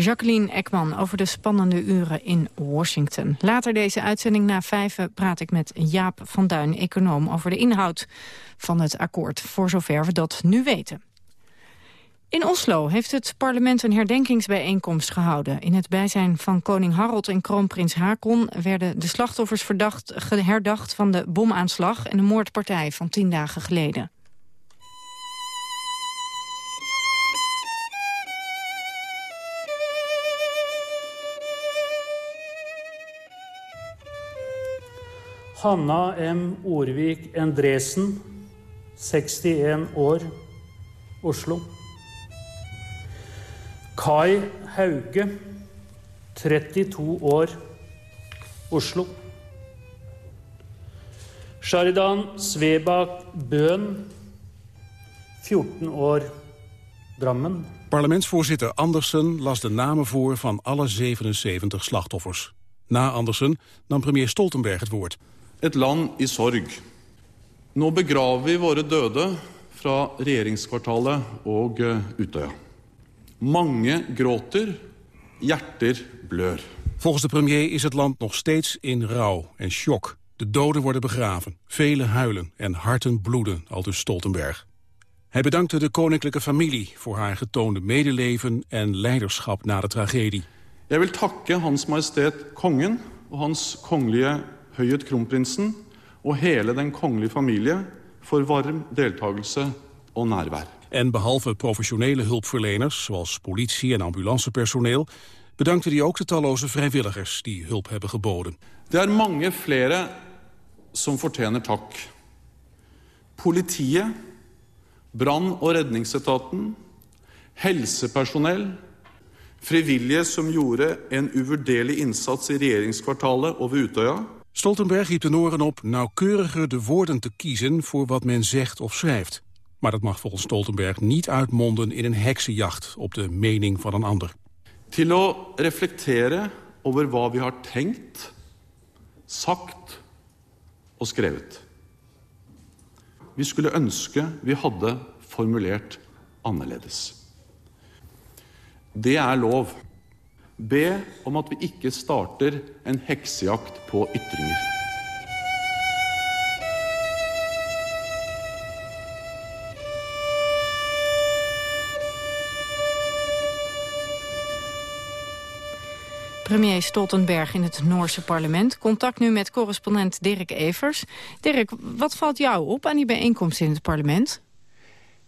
Jacqueline Ekman over de spannende uren in Washington. Later deze uitzending na vijven praat ik met Jaap van Duin, econoom... over de inhoud van het akkoord, voor zover we dat nu weten. In Oslo heeft het parlement een herdenkingsbijeenkomst gehouden. In het bijzijn van koning Harold en kroonprins Haakon... werden de slachtoffers verdacht, herdacht van de bomaanslag... en de moordpartij van tien dagen geleden. Hanna M. Orvik Endresen, 61 år, Oslo. Kai Hauge, 32 år, Oslo. Sharidan Svebak Bøen, 14 år, Drammen. Parlementsvoorzitter Andersen las de namen voor van alle 77 slachtoffers. Na Andersen nam premier Stoltenberg het woord. Et land i sorg. Nå begraver vi våre døde fra regjeringskvartalet og eh, Utøya. Mange gråter, hjerter blør. Volgens de premier is het land nog steeds in rouw en shock. De doden worden begraven, velen huilen en harten bloeden, aldus Stoltenberg. Hij bedankte de koninklijke familie voor haar getoonde medeleven en leiderschap na de tragedie. Jeg vil takke Hans Majestet Kongen og Hans Kongelige Høyhet Kronprinsen og hele den kongelige familie for warm deltakelse og nærvær. En behalve professionele hulpverleners, zoals politie en ambulancepersoneel... bedankte hij ook de talloze vrijwilligers die hulp hebben geboden. Det er mange flere som fortjener takk. Politiet, brann- og redningsetaten, helsepersonell, frivillige som gjorde en uvurderlig innsats i regjeringskvartalet og ved Utøya... Stoltenberg riep de Noren op nauwkeuriger de woorden te kiezen voor wat men zegt of schrijft. Maar dat mag volgens Stoltenberg niet uitmonden in een heksenjacht op de mening van een ander. Til å reflektere over wat vi har tenkt, sagt og skrevet. Vi skulle ønske vi hadde formulert annerledes. Det er lov. Be om at vi ikke starter en heksejakt på ytringer. Premier Stoltenberg in het Noorse parlement. Contact nu met correspondent Dirk Evers. Dirk, wat valt jou op aan die bijeenkomst in het parlement?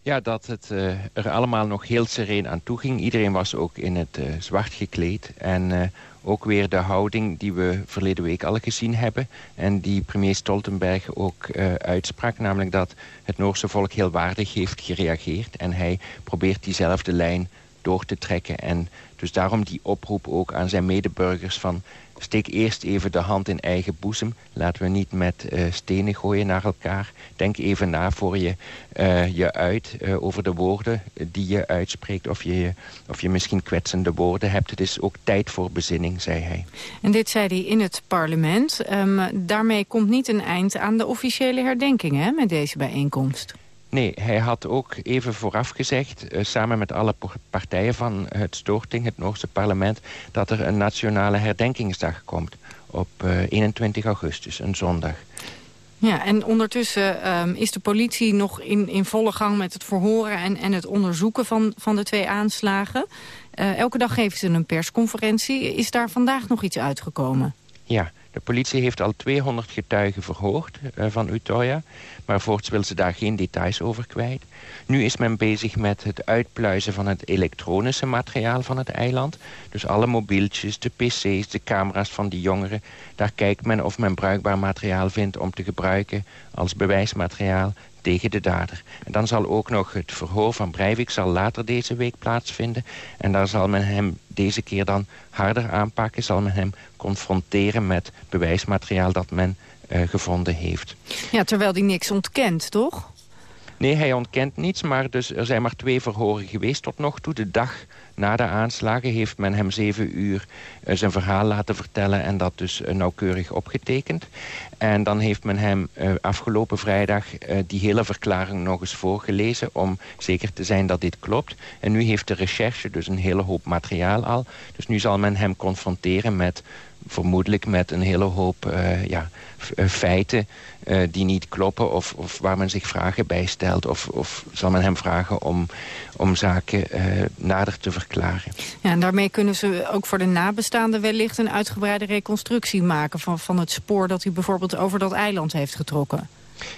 Ja, dat het uh, er allemaal nog heel sereen aan toe ging. Iedereen was ook in het uh, zwart gekleed. En uh, ook weer de houding die we verleden week al gezien hebben. En die premier Stoltenberg ook uitsprak. Namelijk dat het Noorse volk heel waardig heeft gereageerd. En hij probeert diezelfde lijn door te trekken. En dus daarom die oproep ook aan zijn medeburgers van... steek eerst even de hand in eigen boezem. Laten we niet met uh, stenen gooien naar elkaar. Denk even na voor je uh, je uit uh, over de woorden die je uitspreekt. Of je, of je misschien kwetsende woorden hebt. Het is ook tijd voor bezinning, zei hij. En dit zei hij in het parlement. Um, daarmee komt niet een eind aan de officiële herdenking hè, met deze bijeenkomst. Nee, hij had ook even vooraf gezegd, uh, samen met alle partijen van het Storting, het Noorse parlement, dat er een nationale herdenkingsdag komt op uh, 21 augustus, een zondag. Ja, en ondertussen um, is de politie nog in, in volle gang met het verhoren en, en het onderzoeken van, van de twee aanslagen. Uh, elke dag geven ze een persconferentie. Is daar vandaag nog iets uitgekomen? Ja, de politie heeft al 200 getuigen verhoord uh, van Utoya. Maar voorts wil ze daar geen details over kwijt. Nu is men bezig met het uitpluizen van het elektronische materiaal van het eiland. Dus alle mobieltjes, de pc's, de camera's van die jongeren. Daar kijkt men of men bruikbaar materiaal vindt om te gebruiken als bewijsmateriaal tegen de dader. En dan zal ook nog het verhoor van Breivik zal later deze week plaatsvinden. En daar zal men hem deze keer dan harder aanpakken. Zal men hem confronteren met bewijsmateriaal dat men uh, gevonden heeft. Ja, terwijl hij niks ontkent, toch? Nee, hij ontkent niets, maar dus er zijn maar twee verhoren geweest tot nog toe. De dag na de aanslagen heeft men hem zeven uur uh, zijn verhaal laten vertellen... en dat dus uh, nauwkeurig opgetekend. En dan heeft men hem uh, afgelopen vrijdag die hele verklaring nog eens voorgelezen... om zeker te zijn dat dit klopt. En nu heeft de recherche dus een hele hoop materiaal al. Dus nu zal men hem confronteren met vermoedelijk met een hele hoop uh, ja, feiten uh, die niet kloppen... Of, of, waar men zich vragen bij stelt. Of, of zal men hem vragen om, om zaken uh, nader te verklaren. Ja, en daarmee kunnen ze ook voor de nabestaanden wellicht... een uitgebreide reconstructie maken van, van het spoor... dat hij bijvoorbeeld over dat eiland heeft getrokken.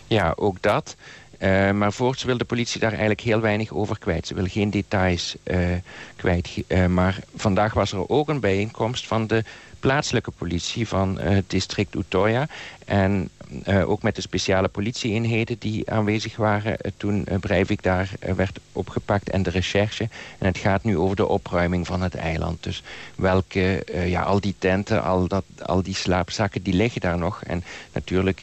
Ja, ook dat... Uh, maar voorts wil de politie daar eigenlijk heel weinig over kwijt. Ze wil geen details uh, kwijt. Uh, maar vandaag was er ook een bijeenkomst van de plaatselijke politie van het district Utoya. En uh, ook met de speciale politieeenheden die aanwezig waren... Uh, toen uh, Breivik daar werd opgepakt en de recherche. En het gaat nu over de opruiming van het eiland. Dus welke, ja, al die tenten, al, dat, al die slaapzakken, die liggen daar nog. En natuurlijk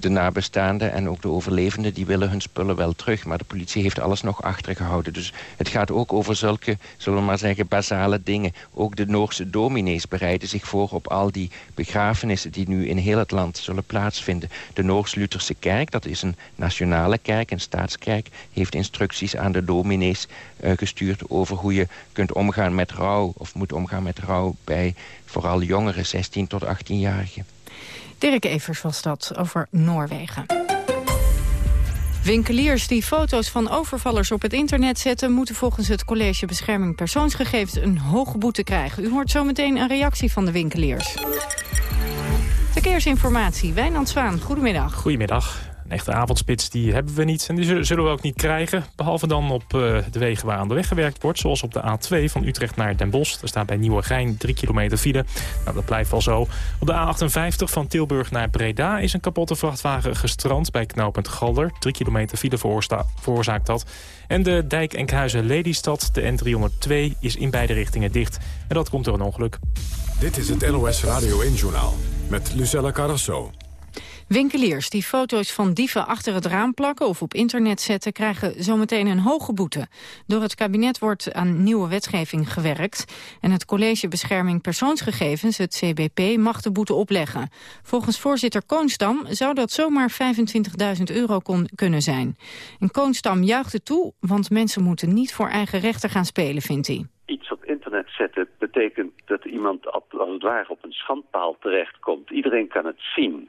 de nabestaanden en ook de overlevenden... die willen hun spullen wel terug. Maar de politie heeft alles nog achtergehouden. Dus het gaat ook over zulke, zullen we maar zeggen, basale dingen. Ook de Noorse dominees bereiden zich voor op al die begrafenissen... die nu in heel het land zullen plaatsvinden. De Noors-Lutherse kerk, dat is een nationale kerk, een staatskerk... heeft instructies aan de dominees uh, gestuurd over hoe je kunt omgaan met rouw... of moet omgaan met rouw bij vooral jongeren, 16 tot 18-jarigen. Dirk Evers was dat over Noorwegen. Winkeliers die foto's van overvallers op het internet zetten... moeten volgens het College Bescherming Persoonsgegevens een hoge boete krijgen. U hoort zometeen een reactie van de winkeliers. Verkeersinformatie, Wijnand Zwaan, goedemiddag. Goedemiddag. Een echte avondspits die hebben we niet en die zullen we ook niet krijgen. Behalve dan op uh, de wegen waar aan de weg gewerkt wordt. Zoals op de A2 van Utrecht naar Den Bosch. Er staat bij Nieuwegein 3 kilometer file. Nou, dat blijft wel zo. Op de A58 van Tilburg naar Breda is een kapotte vrachtwagen gestrand bij knooppunt Galder. 3 kilometer file veroorzaakt dat. En de dijk Enkhuizen-Lelystad, de N302, is in beide richtingen dicht. En dat komt door een ongeluk. Dit is het NOS Radio 1-journaal met Lucella Carrasso. Winkeliers die foto's van dieven achter het raam plakken of op internet zetten... krijgen zometeen een hoge boete. Door het kabinet wordt aan nieuwe wetgeving gewerkt. En het College Bescherming Persoonsgegevens, het CBP, mag de boete opleggen. Volgens voorzitter Koonstam zou dat zomaar 25.000 euro kon, kunnen zijn. En Koonstam juicht het toe, want mensen moeten niet voor eigen rechten gaan spelen, vindt hij. Iets op internet zetten betekent dat iemand als het ware op een schandpaal terechtkomt. Iedereen kan het zien.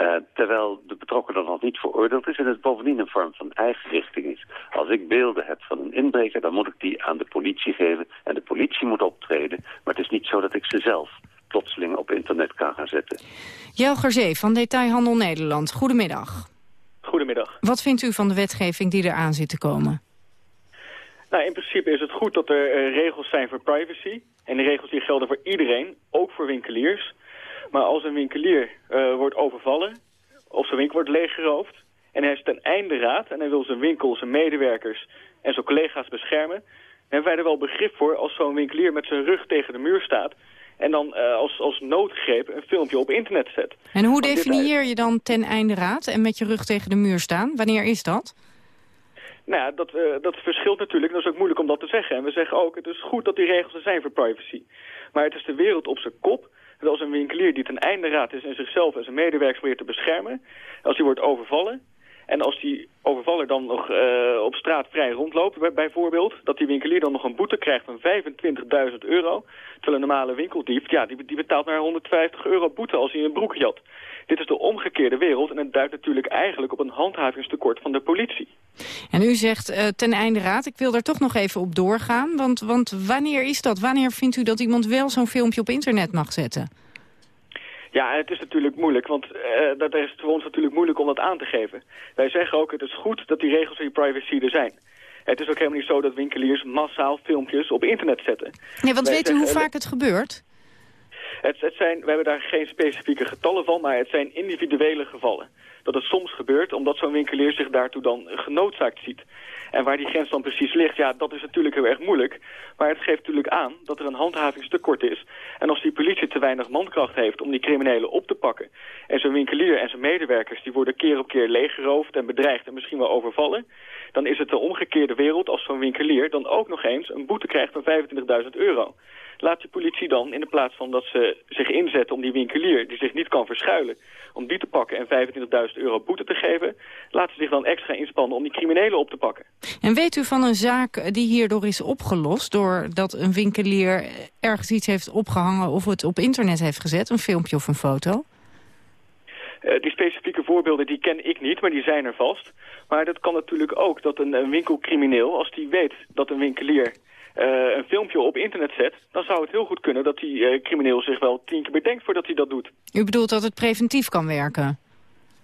Uh, terwijl de betrokkenen nog niet veroordeeld is en het bovendien een vorm van eigenrichting is. Als ik beelden heb van een inbreker, dan moet ik die aan de politie geven. En de politie moet optreden, maar het is niet zo dat ik ze zelf plotseling op internet kan gaan zetten. Jelger Zee van Detailhandel Nederland, goedemiddag. Goedemiddag. Wat vindt u van de wetgeving die eraan zit te komen? Nou, in principe is het goed dat er uh, regels zijn voor privacy. En die regels die gelden voor iedereen, ook voor winkeliers. Maar als een winkelier uh, wordt overvallen, of zijn winkel wordt leeggeroofd... en hij is ten einde raad en hij wil zijn winkel, zijn medewerkers en zijn collega's beschermen... dan hebben wij er wel begrip voor als zo'n winkelier met zijn rug tegen de muur staat... en dan uh, als, als noodgreep een filmpje op internet zet. En hoe definieer je dan ten einde raad en met je rug tegen de muur staan? Wanneer is dat? Nou ja, dat, uh, dat verschilt natuurlijk. Dat is ook moeilijk om dat te zeggen. En we zeggen ook, het is goed dat die regels er zijn voor privacy. Maar het is de wereld op zijn kop dat als een winkelier die ten einde raad is en zichzelf en zijn medewerkers probeert te beschermen, als die wordt overvallen, en als die overvaller dan nog uh, op straat vrij rondloopt, bijvoorbeeld... dat die winkelier dan nog een boete krijgt van 25.000 euro... terwijl een normale winkeldief, ja, die, die betaalt maar 150 euro boete als hij een broek jat. Dit is de omgekeerde wereld en het duidt natuurlijk eigenlijk op een handhavingstekort van de politie. En u zegt uh, ten einde raad, ik wil daar toch nog even op doorgaan. Want, want wanneer is dat? Wanneer vindt u dat iemand wel zo'n filmpje op internet mag zetten? Ja, het is natuurlijk moeilijk, want uh, dat is voor ons natuurlijk moeilijk om dat aan te geven. Wij zeggen ook, het is goed dat die regels voor je privacy er zijn. Het is ook helemaal niet zo dat winkeliers massaal filmpjes op internet zetten. Nee, want Wij weet u hoe vaak het gebeurt? Het, het zijn, we hebben daar geen specifieke getallen van, maar het zijn individuele gevallen. Dat het soms gebeurt omdat zo'n winkelier zich daartoe dan genoodzaakt ziet. En waar die grens dan precies ligt, ja, dat is natuurlijk heel erg moeilijk. Maar het geeft natuurlijk aan dat er een handhavingstekort is. En als die politie te weinig mankracht heeft om die criminelen op te pakken... en zo'n winkelier en zijn medewerkers die worden keer op keer leeggeroofd en bedreigd en misschien wel overvallen... dan is het de omgekeerde wereld als zo'n winkelier dan ook nog eens een boete krijgt van 25.000 euro laat de politie dan, in de plaats van dat ze zich inzetten om die winkelier... die zich niet kan verschuilen, om die te pakken en 25.000 euro boete te geven... laten ze zich dan extra inspannen om die criminelen op te pakken. En weet u van een zaak die hierdoor is opgelost... doordat een winkelier ergens iets heeft opgehangen of het op internet heeft gezet... een filmpje of een foto? Uh, die specifieke voorbeelden die ken ik niet, maar die zijn er vast. Maar dat kan natuurlijk ook dat een, een winkelcrimineel, als die weet dat een winkelier een filmpje op internet zet... dan zou het heel goed kunnen dat die uh, crimineel zich wel tien keer bedenkt voordat hij dat doet. U bedoelt dat het preventief kan werken?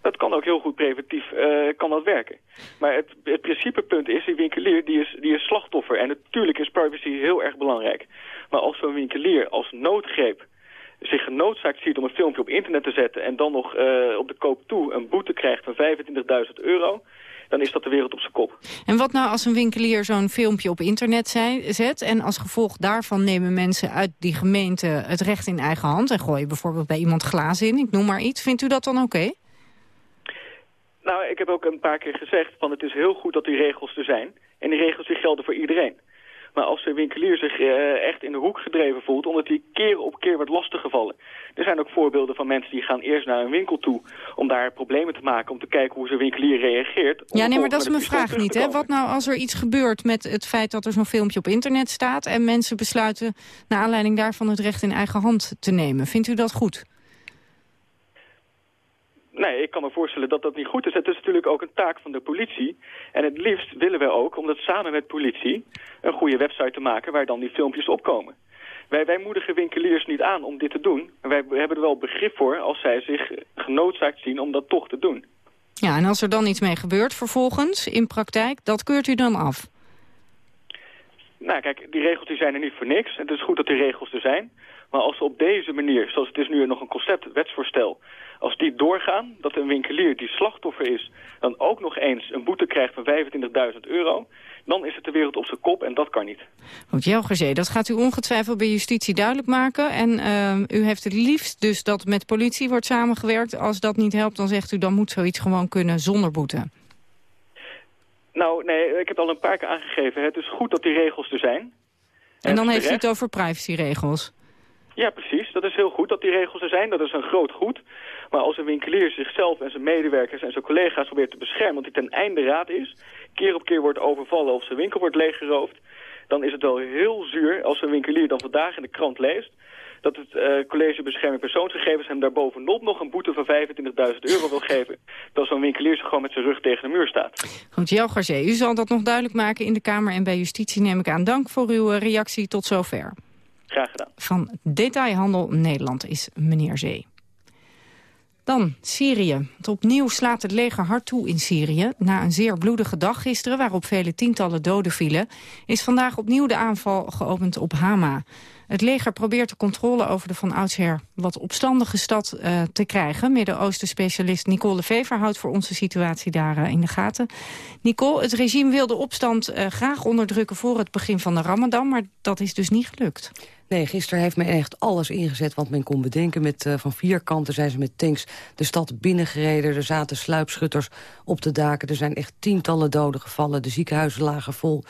Dat kan ook heel goed preventief uh, kan dat werken. Maar het, het principepunt is, die winkelier die is, die is slachtoffer. En natuurlijk is privacy heel erg belangrijk. Maar als zo'n winkelier als noodgreep zich genoodzaakt ziet om een filmpje op internet te zetten... en dan nog uh, op de koop toe een boete krijgt van 25.000 euro dan is dat de wereld op zijn kop. En wat nou als een winkelier zo'n filmpje op internet zet... en als gevolg daarvan nemen mensen uit die gemeente het recht in eigen hand... en gooien bijvoorbeeld bij iemand glazen in, ik noem maar iets. Vindt u dat dan oké? Nou, ik heb ook een paar keer gezegd van het is heel goed dat die regels er zijn. En die regels die gelden voor iedereen. Maar als de winkelier zich uh, echt in de hoek gedreven voelt... omdat hij keer op keer wordt lastiggevallen. Er zijn ook voorbeelden van mensen die gaan eerst naar een winkel toe... om daar problemen te maken, om te kijken hoe zijn winkelier reageert. Ja, nee, maar dat is mijn vraag niet. Hè? Wat nou als er iets gebeurt met het feit dat er zo'n filmpje op internet staat... en mensen besluiten naar aanleiding daarvan het recht in eigen hand te nemen? Vindt u dat goed? Nee, ik kan me voorstellen dat dat niet goed is. Het is natuurlijk ook een taak van de politie. En het liefst willen we ook, om dat samen met politie... een goede website te maken waar dan die filmpjes opkomen. Wij, wij moedigen winkeliers niet aan om dit te doen. Wij hebben er wel begrip voor als zij zich genoodzaakt zien om dat toch te doen. Ja, en als er dan iets mee gebeurt vervolgens in praktijk, dat keurt u dan af? Nou, kijk, die regels die zijn er niet voor niks. Het is goed dat die regels er zijn. Maar als ze op deze manier, zoals het is nu nog een concept wetsvoorstel... als die doorgaan, dat een winkelier die slachtoffer is... dan ook nog eens een boete krijgt van 25.000 euro... dan is het de wereld op zijn kop en dat kan niet. Goed, Jelgerzee, dat gaat u ongetwijfeld bij justitie duidelijk maken. En uh, u heeft het liefst dus dat met politie wordt samengewerkt. Als dat niet helpt, dan zegt u dan moet zoiets gewoon kunnen zonder boete. Nou, nee, ik heb al een paar keer aangegeven. Het is goed dat die regels er zijn. En dan heeft u het over privacyregels. Ja, precies. Dat is heel goed dat die regels er zijn. Dat is een groot goed. Maar als een winkelier zichzelf en zijn medewerkers en zijn collega's probeert te beschermen... want hij ten einde raad is, keer op keer wordt overvallen of zijn winkel wordt leeggeroofd... dan is het wel heel zuur als een winkelier dan vandaag in de krant leest dat het uh, College Bescherming Persoonsgegevens hem daarbovenop nog een boete van 25.000 euro wil geven. Dat zo'n winkelier zich gewoon met zijn rug tegen de muur staat. Goed, Jel Garcé, u zal dat nog duidelijk maken in de Kamer en bij Justitie neem ik aan. Dank voor uw eh, reactie tot zover. Graag gedaan. Van Detailhandel Nederland is meneer Zee. Dan Syrië. opnieuw slaat het leger hard toe in Syrië. Na een zeer bloedige dag gisteren, waarop vele tientallen doden vielen... is vandaag opnieuw de aanval geopend op Hama. Het leger probeert de controle over de van oudsher wat opstandige stad uh, te krijgen. Midden-Oosten-specialist Nicole Vever houdt voor onze situatie daar uh, in de gaten. Nicole, het regime wil de opstand uh, graag onderdrukken voor het begin van de ramadan, maar dat is dus niet gelukt. Nee, gisteren heeft men echt alles ingezet wat men kon bedenken. Met, uh, van vier kanten zijn ze met tanks de stad binnengereden. Er zaten sluipschutters op de daken. Er zijn echt tientallen doden gevallen. De ziekenhuizen lagen vol.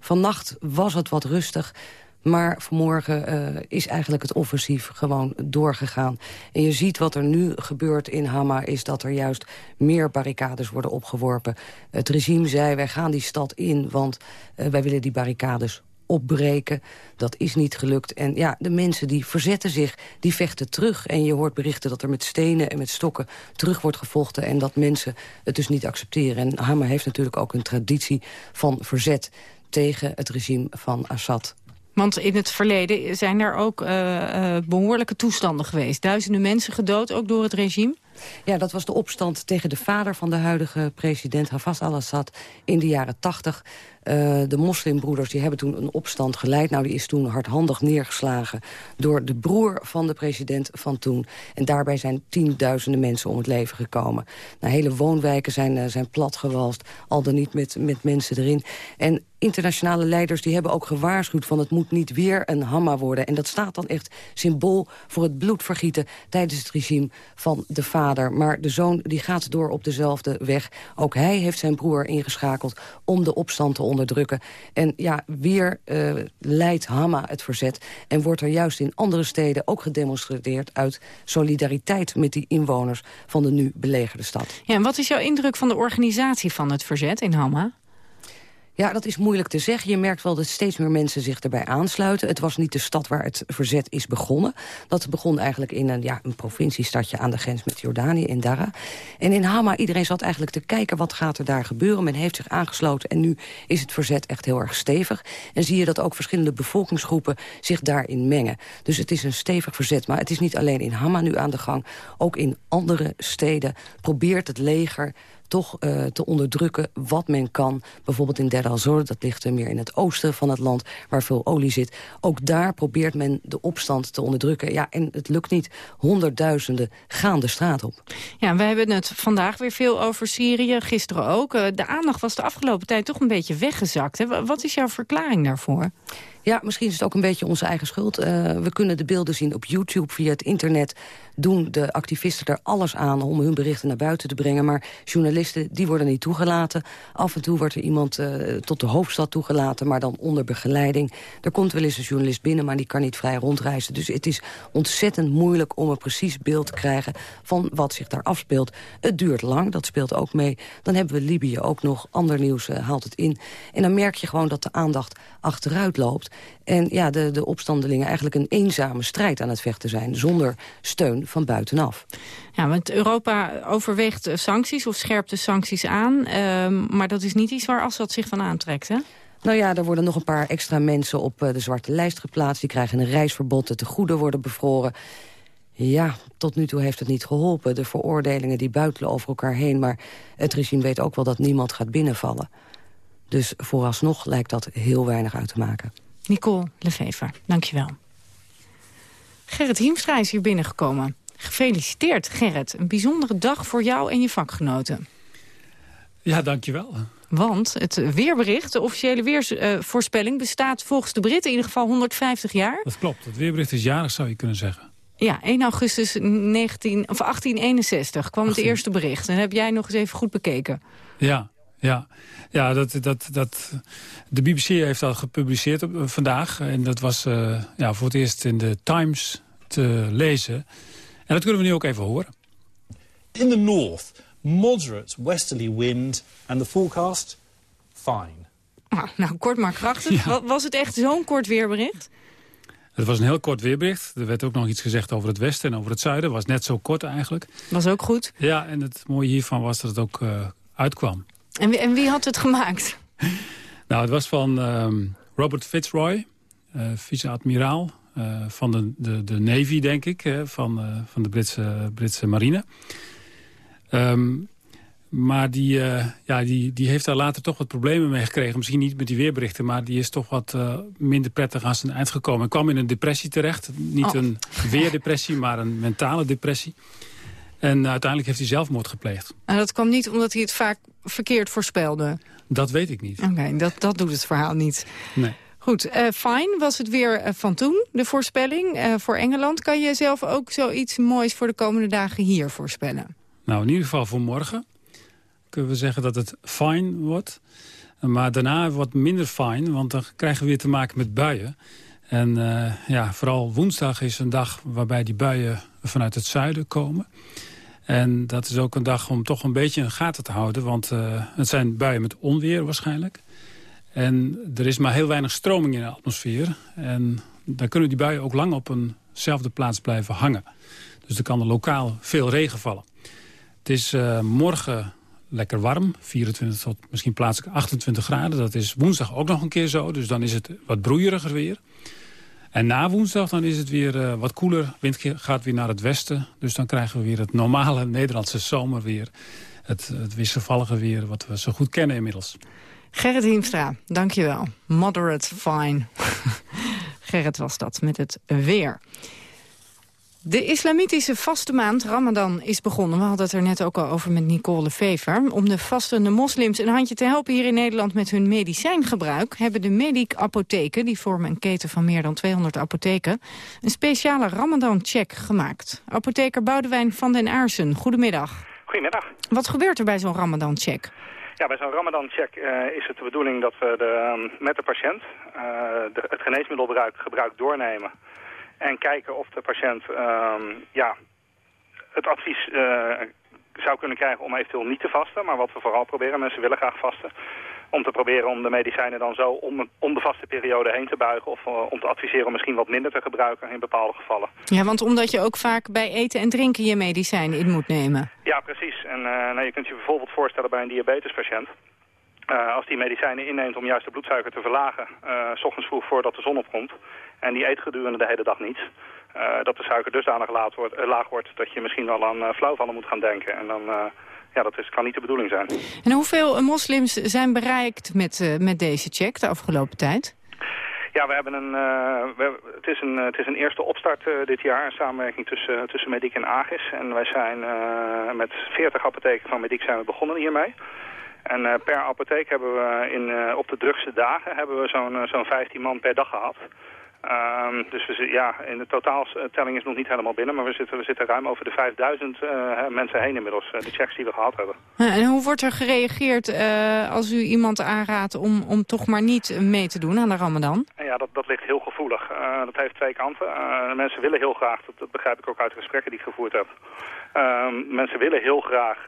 Vannacht was het wat rustig. Maar vanmorgen uh, is eigenlijk het offensief gewoon doorgegaan. En je ziet wat er nu gebeurt in Hama... is dat er juist meer barricades worden opgeworpen. Het regime zei, wij gaan die stad in... want uh, wij willen die barricades opbreken. Dat is niet gelukt. En ja, de mensen die verzetten zich, die vechten terug. En je hoort berichten dat er met stenen en met stokken terug wordt gevochten... en dat mensen het dus niet accepteren. En Hama heeft natuurlijk ook een traditie van verzet tegen het regime van Assad. Want in het verleden zijn er ook uh, uh, behoorlijke toestanden geweest. Duizenden mensen gedood, ook door het regime. Ja, dat was de opstand tegen de vader van de huidige president Hafez al-Assad in de jaren tachtig. Uh, de moslimbroeders die hebben toen een opstand geleid. Nou, die is toen hardhandig neergeslagen door de broer van de president van toen. En daarbij zijn tienduizenden mensen om het leven gekomen. Nou, hele woonwijken zijn, uh, zijn platgewalst, al dan niet met, met mensen erin. En internationale leiders die hebben ook gewaarschuwd... van het moet niet weer een hamma worden. En dat staat dan echt symbool voor het bloedvergieten... tijdens het regime van de vader. Maar de zoon die gaat door op dezelfde weg. Ook hij heeft zijn broer ingeschakeld om de opstand te onderdrukken. En ja, weer uh, leidt Hama het verzet. En wordt er juist in andere steden ook gedemonstreerd... uit solidariteit met die inwoners van de nu belegerde stad. Ja, en wat is jouw indruk van de organisatie van het verzet in Hama? Ja, dat is moeilijk te zeggen. Je merkt wel dat steeds meer mensen zich erbij aansluiten. Het was niet de stad waar het verzet is begonnen. Dat begon eigenlijk in een, ja, een provinciestadje aan de grens met Jordanië, in Dara. En in Hama, iedereen zat eigenlijk te kijken wat gaat er daar gebeuren. Men heeft zich aangesloten en nu is het verzet echt heel erg stevig. En zie je dat ook verschillende bevolkingsgroepen zich daarin mengen. Dus het is een stevig verzet. Maar het is niet alleen in Hama nu aan de gang. Ook in andere steden probeert het leger toch uh, te onderdrukken wat men kan. Bijvoorbeeld in Der al-Zor, dat ligt er meer in het oosten van het land... waar veel olie zit. Ook daar probeert men de opstand te onderdrukken. Ja, en het lukt niet. Honderdduizenden gaan de straat op. Ja, we hebben het vandaag weer veel over Syrië, gisteren ook. Uh, de aandacht was de afgelopen tijd toch een beetje weggezakt. Hè? Wat is jouw verklaring daarvoor? Ja, misschien is het ook een beetje onze eigen schuld. Uh, we kunnen de beelden zien op YouTube, via het internet. Doen de activisten er alles aan om hun berichten naar buiten te brengen. Maar journalisten, die worden niet toegelaten. Af en toe wordt er iemand uh, tot de hoofdstad toegelaten, maar dan onder begeleiding. Er komt wel eens een journalist binnen, maar die kan niet vrij rondreizen. Dus het is ontzettend moeilijk om een precies beeld te krijgen... van wat zich daar afspeelt. Het duurt lang, dat speelt ook mee. Dan hebben we Libië ook nog. Ander nieuws uh, haalt het in. En dan merk je gewoon dat de aandacht achteruit loopt. En ja, de, de opstandelingen eigenlijk een eenzame strijd aan het vechten zijn... zonder steun van buitenaf. Ja, want Europa overweegt sancties of scherpt de sancties aan. Uh, maar dat is niet iets waar Assad zich van aantrekt, hè? Nou ja, er worden nog een paar extra mensen op uh, de zwarte lijst geplaatst. Die krijgen een reisverbod, de tegoeden worden bevroren. Ja, tot nu toe heeft het niet geholpen. De veroordelingen die buitelen over elkaar heen. Maar het regime weet ook wel dat niemand gaat binnenvallen. Dus vooralsnog lijkt dat heel weinig uit te maken. Nicole Lefever, dankjewel. Gerrit Hiemstra is hier binnengekomen. Gefeliciteerd, Gerrit. Een bijzondere dag voor jou en je vakgenoten. Ja, dankjewel. Want het weerbericht, de officiële weersvoorspelling... bestaat volgens de Britten in ieder geval 150 jaar. Dat klopt. Het weerbericht is jarig, zou je kunnen zeggen. Ja, 1 augustus 19, of 1861 kwam 18. het eerste bericht. En heb jij nog eens even goed bekeken. Ja, ja. Ja, dat, dat, dat, de BBC heeft dat gepubliceerd op, vandaag. En dat was uh, ja, voor het eerst in de Times te lezen. En dat kunnen we nu ook even horen. In the north, moderate westerly wind and the forecast, fine. Nou, nou kort maar krachtig. Ja. Was het echt zo'n kort weerbericht? Het was een heel kort weerbericht. Er werd ook nog iets gezegd over het westen en over het zuiden. was net zo kort eigenlijk. Was ook goed. Ja, en het mooie hiervan was dat het ook uh, uitkwam. En wie, en wie, had het gemaakt? nou, het was van um, Robert Fitzroy, uh, vice-admiraal. Uh, van de, de, de Navy, denk ik, hè, van, uh, van de Britse, Britse marine. Um, maar die, ja, die, die heeft daar later toch wat problemen mee gekregen. Misschien niet met die weerberichten, maar die is toch wat minder prettig aan zijn eind gekomen. Hij kwam in een depressie terecht. Niet oh. een weerdepressie, maar een mentale depressie. En uiteindelijk heeft hij zelfmoord gepleegd. En dat kwam niet omdat hij het vaak verkeerd voorspelde? Dat weet ik niet. Oké, okay, dat, dat doet het verhaal niet. Nee. Goed, uh, fijn was het weer uh, van toen, de voorspelling uh, voor Engeland. Kan je zelf ook zoiets moois voor de komende dagen hier voorspellen? Nou, in ieder geval voor morgen kunnen we zeggen dat het fine wordt. Maar daarna wat minder fine, want dan krijgen we weer te maken met buien. En ja, vooral woensdag is een dag waarbij die buien vanuit het zuiden komen. En dat is ook een dag om toch een beetje in de gaten te houden. Want uh, het zijn buien met onweer waarschijnlijk. En er is maar heel weinig stroming in de atmosfeer. En dan kunnen die buien ook lang op eenzelfde plaats blijven hangen. Dus er kan er lokaal veel regen vallen. Het is uh, morgen lekker warm. 24 tot misschien plaatselijk 28 graden. Dat is woensdag ook nog een keer zo. Dus dan is het wat broeieriger weer. En na woensdag dan is het weer uh, wat koeler. Wind gaat weer naar het westen. Dus dan krijgen we weer het normale Nederlandse zomerweer. Het, het wisselvallige weer wat we zo goed kennen inmiddels. Gerrit Hiemstra, dankjewel. Moderate fine. Gerrit was dat met het weer. De islamitische vaste maand Ramadan is begonnen. We hadden het er net ook al over met Nicole Vever. Om de vastende moslims een handje te helpen hier in Nederland met hun medicijngebruik... hebben de Medic-apotheken, die vormen een keten van meer dan 200 apotheken... een speciale Ramadan-check gemaakt. Apotheker Boudewijn van den Aarsen, goedemiddag. Goedemiddag. Wat gebeurt er bij zo'n Ramadan-check? Ja, bij zo'n Ramadan-check uh, is het de bedoeling dat we de, um, met de patiënt uh, de, het geneesmiddelgebruik gebruik doornemen... En kijken of de patiënt uh, ja, het advies uh, zou kunnen krijgen om eventueel niet te vasten. Maar wat we vooral proberen, mensen willen graag vasten. Om te proberen om de medicijnen dan zo om, om de vaste periode heen te buigen. Of uh, om te adviseren om misschien wat minder te gebruiken in bepaalde gevallen. Ja, want omdat je ook vaak bij eten en drinken je medicijnen in moet nemen. Ja, precies. En nou, je kunt je bijvoorbeeld voorstellen bij een diabetespatiënt. Uh, als die medicijnen inneemt om juist de bloedsuiker te verlagen, uh, s ochtends vroeg voordat de zon opkomt, en die eet gedurende de hele dag niets, uh, dat de suiker dusdanig laag wordt, laag wordt dat je misschien wel aan flauwvallen moet gaan denken. En dan, ja, dat is, kan niet de bedoeling zijn. En hoeveel moslims zijn bereikt met, met deze check de afgelopen tijd? Ja, we hebben een, we, het, is een, het is een eerste opstart dit jaar, een samenwerking tussen, tussen Medic en Agis. En wij zijn met 40 apotheken van Medic zijn we begonnen hiermee. En uh, per apotheek hebben we in, uh, op de drukste dagen hebben we zo'n uh, zo'n 15 man per dag gehad. Um, dus we, ja, in de totaaltelling is nog niet helemaal binnen, maar we zitten, we zitten ruim over de 5000 mensen heen inmiddels, de checks die we gehad hebben. En hoe wordt er gereageerd als u iemand aanraadt om, om toch maar niet mee te doen aan de ramadan? Ja, dat, dat ligt heel gevoelig. dat heeft twee kanten. mensen willen heel graag, dat, dat, begrijp ik ook uit de gesprekken die ik gevoerd heb. Um, mensen willen heel graag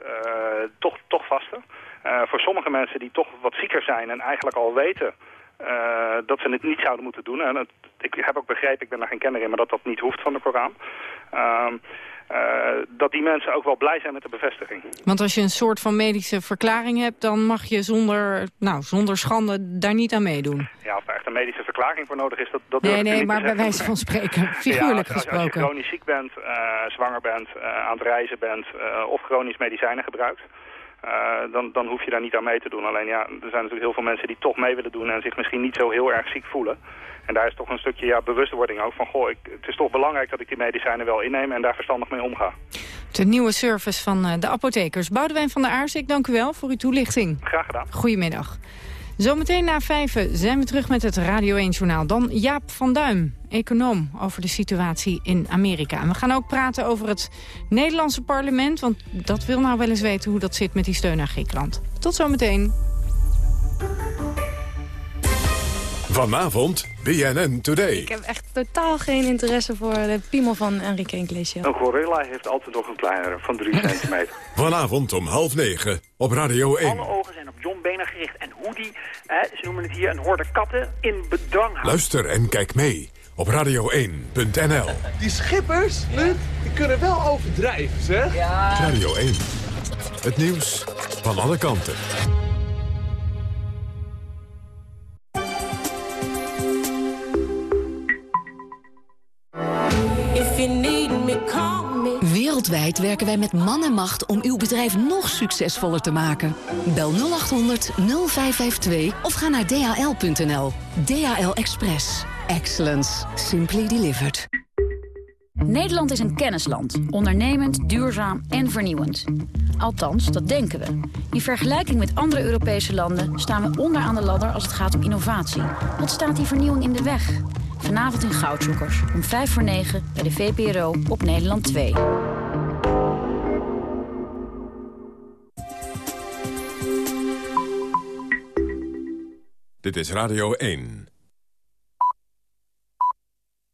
toch, toch vasten. Uh, voor sommige mensen die toch wat zieker zijn en eigenlijk al weten uh, dat ze het niet zouden moeten doen. En het, ik heb ook begrepen, ik ben daar geen kenner in, maar dat dat niet hoeft van de Koran. Uh, dat die mensen ook wel blij zijn met de bevestiging. Want als je een soort van medische verklaring hebt... dan mag je zonder, nou, zonder schande daar niet aan meedoen. Ja, of er echt een medische verklaring voor nodig is, dat, dat Nee, nee, maar bij wijze van spreken, figuurlijk ja, als, gesproken. Als je chronisch ziek bent, zwanger bent, aan het reizen bent... of chronisch medicijnen gebruikt... Uh, dan, dan hoef je daar niet aan mee te doen. Alleen ja, er zijn natuurlijk heel veel mensen die toch mee willen doen en zich misschien niet zo heel erg ziek voelen. En daar is toch een stukje ja, bewustwording ook van, goh, ik, het is toch belangrijk dat ik die medicijnen wel inneem en daar verstandig mee omga. De nieuwe service van uh, de apothekers. Boudewijn van der Aars, ik dank u wel voor uw toelichting. Graag gedaan. Goedemiddag. Zometeen na vijven zijn we terug met het Radio 1-journaal. Dan Jaap van Duim, econoom, over de situatie in Amerika. En we gaan ook praten over het Nederlandse parlement... want dat wil nou wel eens weten hoe dat zit met die steun aan Griekenland. Tot zometeen. Vanavond BNN Today. Ik heb echt totaal geen interesse voor de piemel van Enrique Iglesias. Een gorilla heeft altijd nog een kleinere, van 3 centimeter. Vanavond om half negen op Radio 1. Alle ogen zijn op John Boehner gericht. En hoe die, hè, ze noemen het hier een horde katten, in bedwang houdt. Luister en kijk mee op radio1.nl. Die schippers, Luc, die kunnen wel overdrijven, zeg. Radio 1. Het nieuws van alle kanten. Wereldwijd werken wij met man en macht om uw bedrijf nog succesvoller te maken. Bel 0800 0552 of ga naar dhl.nl. DHL Express. Excellence. Simply delivered. Nederland is een kennisland. Ondernemend, duurzaam en vernieuwend. Althans, dat denken we. In vergelijking met andere Europese landen staan we onderaan de ladder als het gaat om innovatie. Wat staat die vernieuwing in de weg? Vanavond in Goudzoekers, om 5 voor 9 bij de VPRO op Nederland 2. Dit is Radio 1.